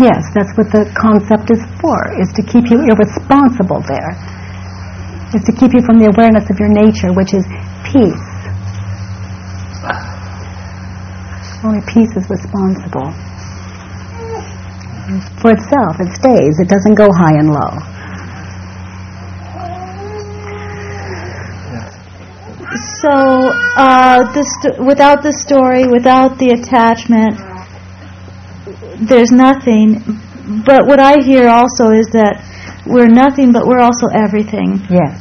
Yes, that's what the concept is for, is to keep you irresponsible there. Is to keep you from the awareness of your nature, which is peace. Only peace is responsible. For itself, it stays. It doesn't go high and low. So, uh, the st- without the story, without the attachment, there's nothing. But what I hear also is that we're nothing, but we're also everything. Yes,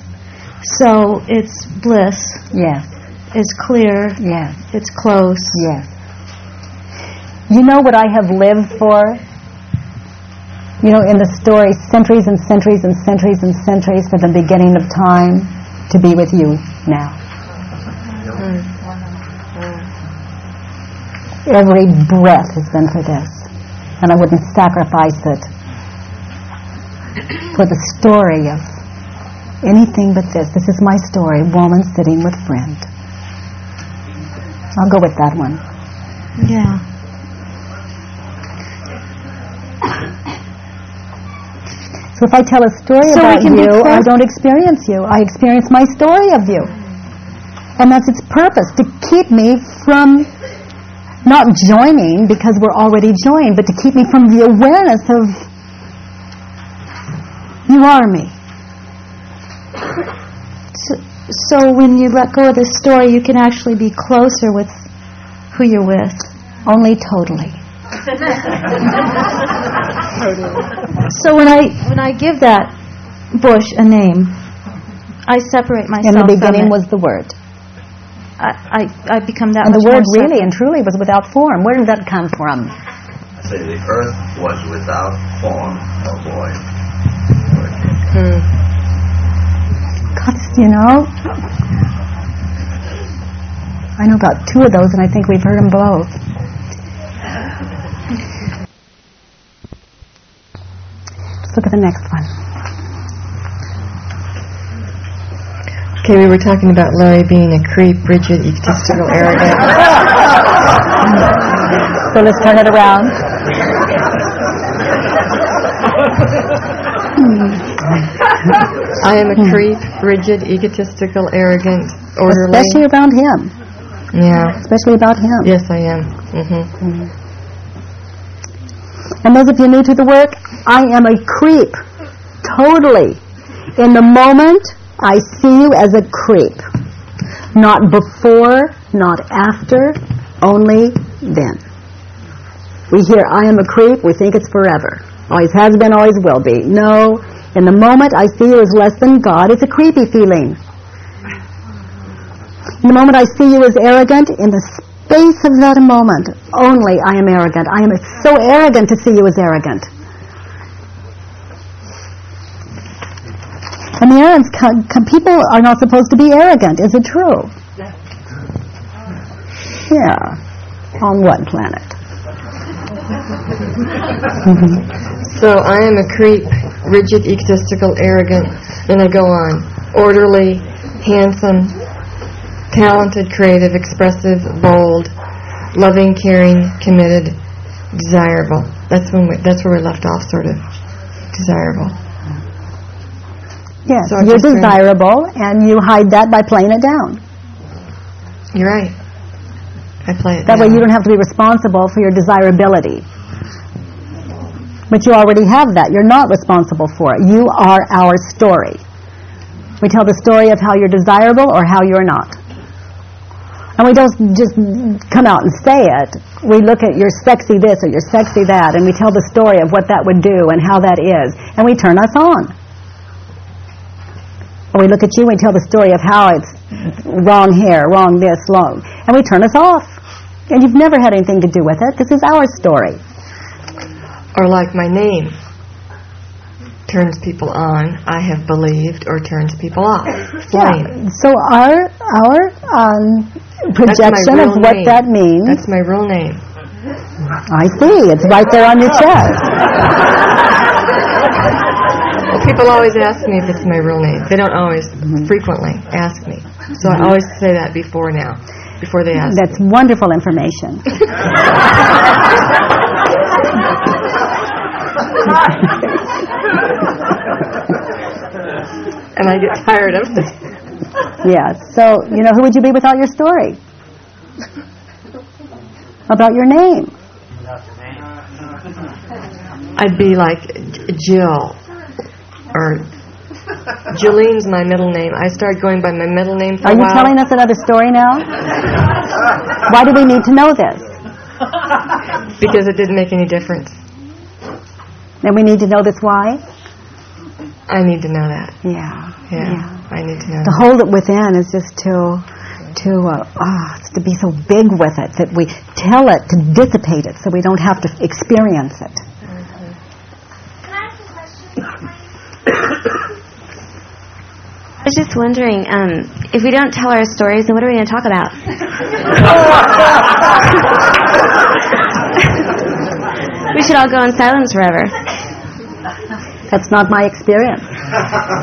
So it's bliss. yes, It's clear. yes, It's close. yes. You know what I have lived for? You know, in the story, centuries and centuries and centuries and centuries from the beginning of time to be with you now. Every breath has been for this, and I wouldn't sacrifice it for the story of anything but this. This is my story, woman sitting with friend. I'll go with that one. Yeah. So if I tell a story So about you, I don't experience you. I experience my story of you. And that's its purpose, to keep me from not joining because we're already joined, but to keep me from the awareness of you are me. So, so when you let go of the story, you can actually be closer with who you're with. Only totally. So when I when I give that bush a name. I separate myself In the from beginning it. was the Word. I, I, I become that And the Word more really and truly was without form. Where did that come from? I say the earth was without form or void. Hmm. God, you know, I know about two of those, and I think we've heard them both. Let's look at the next one. Okay, we were talking about Larry being a creep, rigid, egotistical, arrogant. So let's turn it around. I am a creep, rigid, egotistical, arrogant, orderly. Especially around him. Yeah. Especially about him. Yes, I am. hmm And those of you new to the work, I am a creep. Totally. In the moment, I see you as a creep. Not before, not after, only then. We hear, I am a creep, we think it's forever. Always has been, always will be. No, in the moment I see you as less than God, it's a creepy feeling. In the moment I see you as arrogant, in the space of that moment, only I am arrogant. I am so arrogant to see you as arrogant. And the co- people are not supposed to be arrogant. Is it true? Yeah. On what planet? So I am a creep, rigid, egotistical, arrogant, and I go on. Orderly, handsome, talented, creative, expressive, bold, loving, caring, committed, desirable. That's when we, that's where we left off, sort of. Desirable. Yes, So you're desirable, and you hide that by playing it down. You're right. I play it That way you don't have to be responsible for your desirability. But you already have that. You're not responsible for it. You are our story. We tell the story of how you're desirable or how you're not. And we don't just come out and say it. We look at your sexy this or your sexy that, and we tell the story of what that would do and how that is, and we turn us on. Or we look at you and we tell the story of how it's wrong hair, wrong this, wrong, and we turn us off. And you've never had anything to do with it. This is our story. Or like my name turns people on, I have believed, or turns people off. Flame. So our our um, projection of what name. that means. That's my real name. I see. It's right there on your chest. Well, people always ask me if it's my real name. They don't always, frequently ask me. So I always say that before now, before they ask. That's wonderful information. and I get tired of it. Yeah. So you know, who would you be without your story? About your name. I'd be like Jill, or Jolene's my middle name. I started going by my middle name for Are you telling us another story now? Why do we need to know this? Because it didn't make any difference. Then we need to know this why? I need to know that. Yeah. Yeah, I need to know. To hold it within is just to to uh, ah, to be so big with it that we tell it to dissipate it so we don't have to experience it. I was just wondering, um, if we don't tell our stories, then what are we going to talk about? we should all go in silence forever. That's not my experience.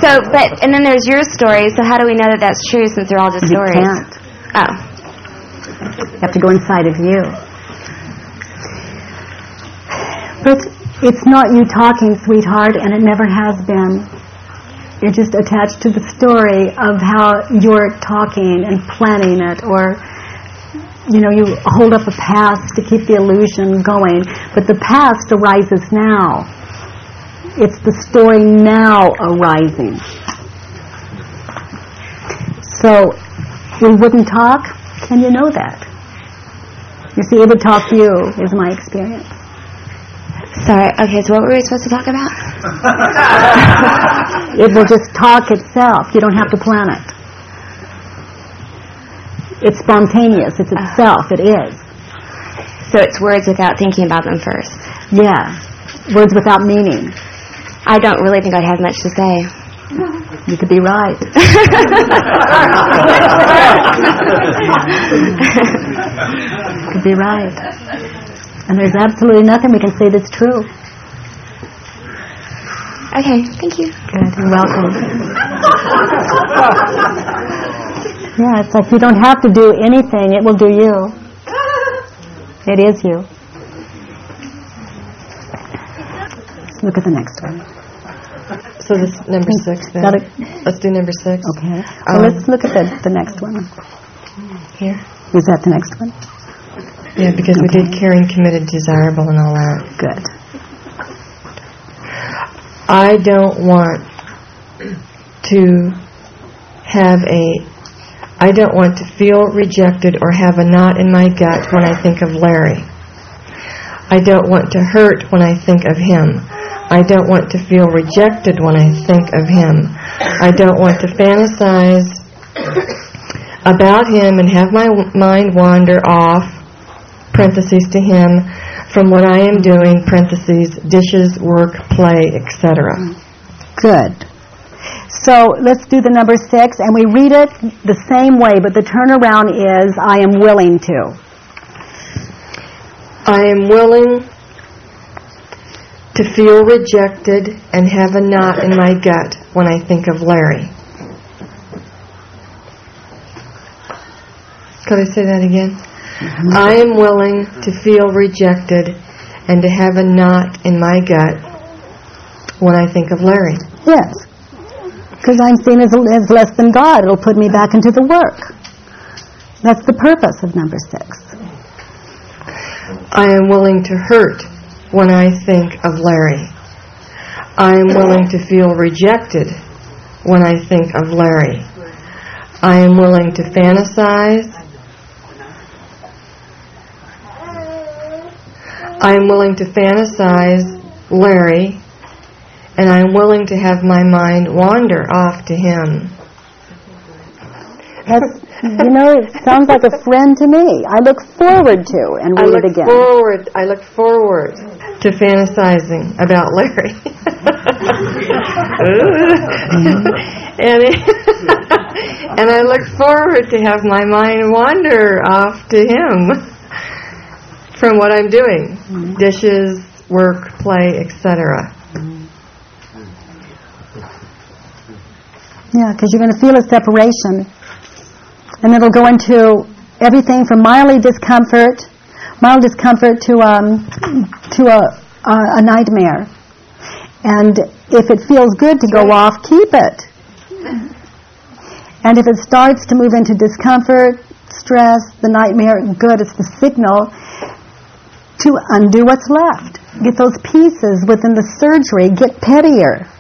So, but and then there's your story. So how do we know that that's true since they're all just You stories? can't. Oh, You have to go inside of you. But it's not you talking, sweetheart, and it never has been. You're just attached to the story of how you're talking and planning it, or you know, you hold up a past to keep the illusion going. But the past arises now. It's the story now arising. So we wouldn't talk. Can you know that? You see, it would talk to you, is my experience. Sorry. Okay, so what were we supposed to talk about? It will just talk itself. You don't have to plan it. It's spontaneous. It's uh. itself. It is. So it's words without thinking about them first. Yeah. Words without meaning. I don't really think I'd have much to say. You could be right. You could be right. And there's absolutely nothing we can say that's true. Okay, thank you. Good. You're welcome. Yeah, it's like you don't have to do anything. It will do you. It is you. Look at the next one. So this number six then. Got it. Let's do number six. Okay. Um, let's look at the, the next one. Here. Is that the next one? Yeah, because we did caring, committed, desirable, and all that. Good. I don't want to have a, I don't want to feel rejected or have a knot in my gut when I think of Larry. I don't want to hurt when I think of him. I don't want to feel rejected when I think of him. I don't want to fantasize about him and have my mind wander off, parentheses to him, from what I am doing, parentheses, dishes, work, play, etc. Good. So let's do the number six, and we read it the same way, but the turnaround is, I am willing to. I am willing to feel rejected and have a knot in my gut when I think of Larry. Could I say that again? I am willing to feel rejected and to have a knot in my gut when I think of Larry. Yes. Because I'm seen as, as less than God. It'll put me back into the work. That's the purpose of number six. I am willing to hurt when I think of Larry. I am willing to feel rejected when I think of Larry. I am willing to fantasize. I am willing to fantasize Larry, and I am willing to have my mind wander off to him. That's, you know, it sounds like a friend to me. I look forward to and I read look it again. forward. I look forward to fantasizing about Larry. and it, and I look forward to have my mind wander off to him from what I'm doing, mm-hmm. dishes, work, play, etc. Yeah, because you're going to feel a separation. And it'll go into everything from mildly discomfort, mild discomfort to um, to a, a a nightmare. And if it feels good to go off, keep it. And if it starts to move into discomfort, stress, the nightmare, good, it's the signal to undo what's left. Get those pieces within the surgery, get pettier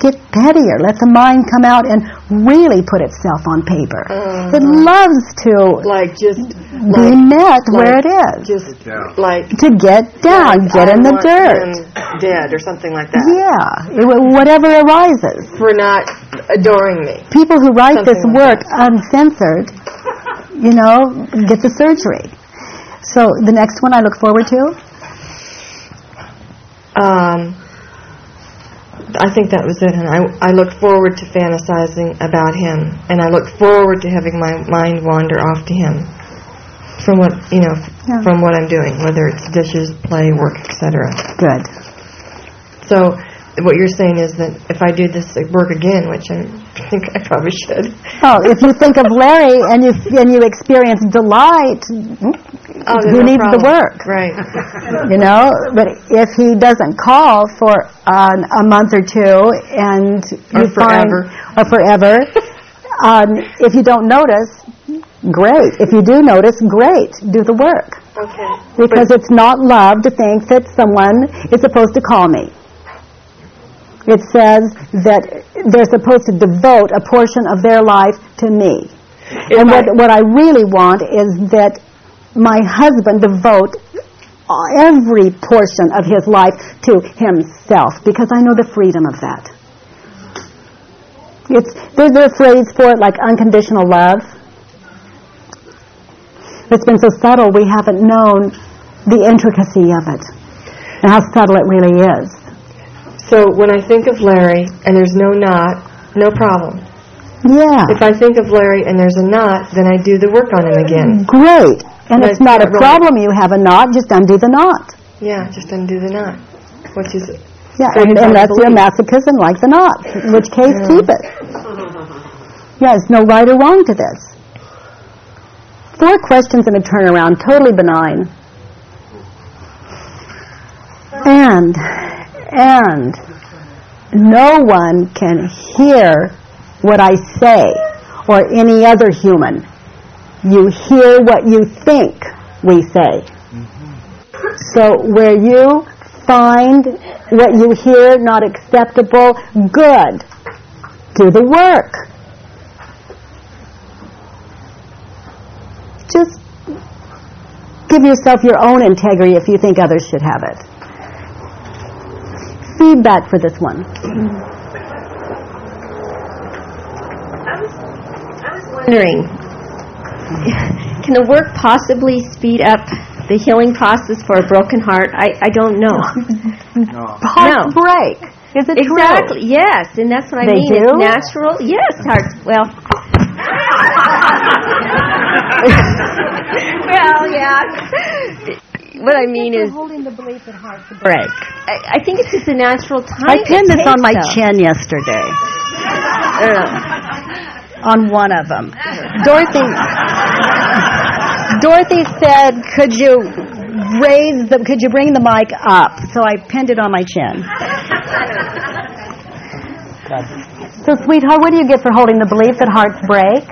get pettier. Let the mind come out and really put itself on paper. It loves to Like just be met where like it is. just like To get down, get I in the dirt. dead or something like that Yeah, it, whatever arises. for not adoring me. People who write this work like uncensored, you know, get the surgery. So the next one I look forward to. Um, I think that was it, and I I look forward to fantasizing about him, and I look forward to having my mind wander off to him from what you know Yeah. from what I'm doing, whether it's dishes, play, work, etc. Good. So what you're saying is that if I do this work again, which I think I probably should, Oh, if you think of Larry and you and you experience delight, oh, who no needs the work? Right. you know but if he doesn't call for uh, a month or two and Or you find forever. or forever um, if you don't notice great if you do notice great do the work Okay. because it's not love to think that someone is supposed to call me it says that they're supposed to devote a portion of their life to me If and what, I- what I really want is that my husband devote every portion of his life to himself because I know the freedom of that. It's, there's a phrase for it like unconditional love. It's been so subtle we haven't known the intricacy of it and how subtle it really is. So when I think of Larry and there's no knot, no problem. Yeah. If I think of Larry and there's a knot, then I do the work on him again. Great. And But it's not a problem you have a knot, just undo the knot. Yeah, just undo the knot, which is Yeah, and, and that's your believe. masochism, like the knot. In which case, Yeah. keep it. Yeah, there's no right or wrong to this. Four questions and a turnaround, totally benign. And, and, no one can hear what I say, or any other human. You hear what you think we say. So where you find what you hear not acceptable, good. Do the work. Just give yourself your own integrity if you think others should have it. Feedback for this one. I was wondering, can the work possibly speed up the healing process for a broken heart? I, I don't know. Hearts break. Is it exactly. true? Yes, and that's what I mean. do? It's natural. Yes, hearts. Well. well, yeah. What I mean is holding the belief that hearts break. I, I think it's just a natural time. I pinned this on my though. chin yesterday. On one of them. Dorothy Dorothy said, "Could you raise the could you bring the mic up?" So I pinned it on my chin. So sweetheart, what do you get for holding the belief that hearts break?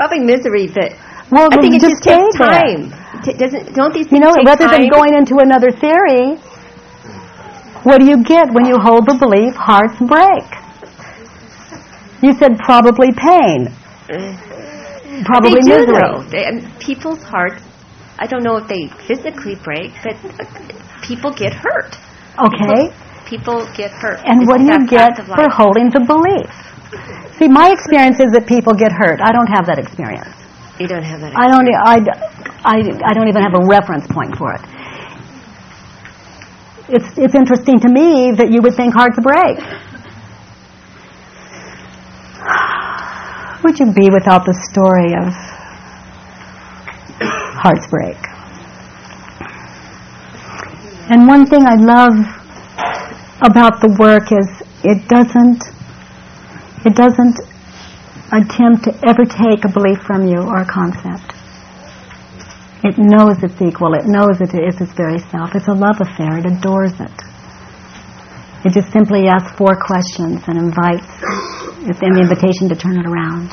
Probably misery, but Well, I think it just just takes time. T- doesn't don't these You know, rather time? than going into another theory, what do you get when you hold the belief hearts break? You said probably pain. Probably they do misery. They, and people's hearts. I don't know if they physically break, but uh, people get hurt. Okay. People get hurt. And It's what do you get for holding the belief? See, my experience is that people get hurt. I don't have that experience. You don't have that. I don't. I, I, I don't even have a reference point for it. It's it's interesting to me that you would think hearts break. Would you be without the story of hearts break? And one thing I love about the work is it doesn't it doesn't attempt to ever take a belief from you or a concept. It knows its equal. It knows it is its very self. It's a love affair. It adores it. It just simply asks four questions and invites it's an invitation to turn it around.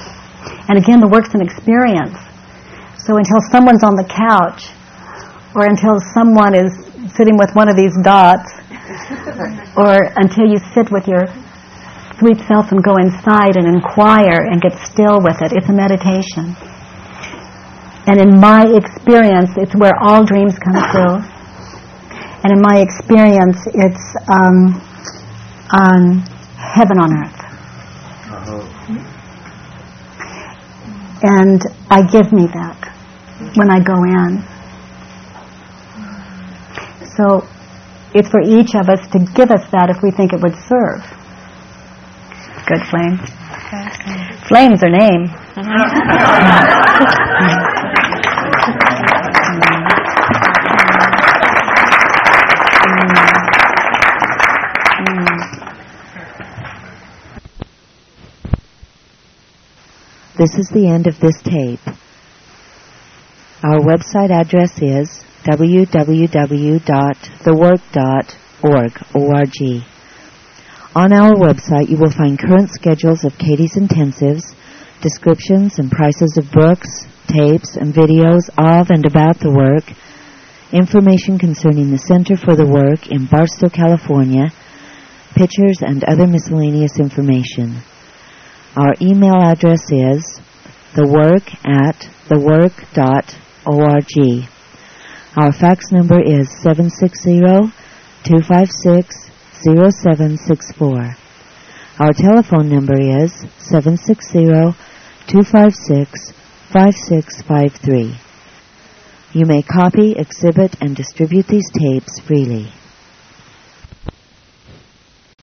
And again, the work's an experience. So until someone's on the couch, or until someone is sitting with one of these dots, or until you sit with your sweet self and go inside and inquire and get still with it. It's a meditation. And in my experience, it's where all dreams come true. And in my experience, it's um, um, heaven on earth. And I give me that when I go in. So it's for each of us to give us that if we think it would serve. Good flame. Flame's her name. This is the end of this tape. Our website address is www.thework.org. On our website, you will find current schedules of Katie's intensives, descriptions and prices of books, tapes, and videos of and about the work, information concerning the Center for the Work in Barstow, California, pictures and other miscellaneous information. Our email address is the work at thework.org. Our fax number is 760-256-0764. Our telephone number is 760-256-5653. You may copy, exhibit, and distribute these tapes freely.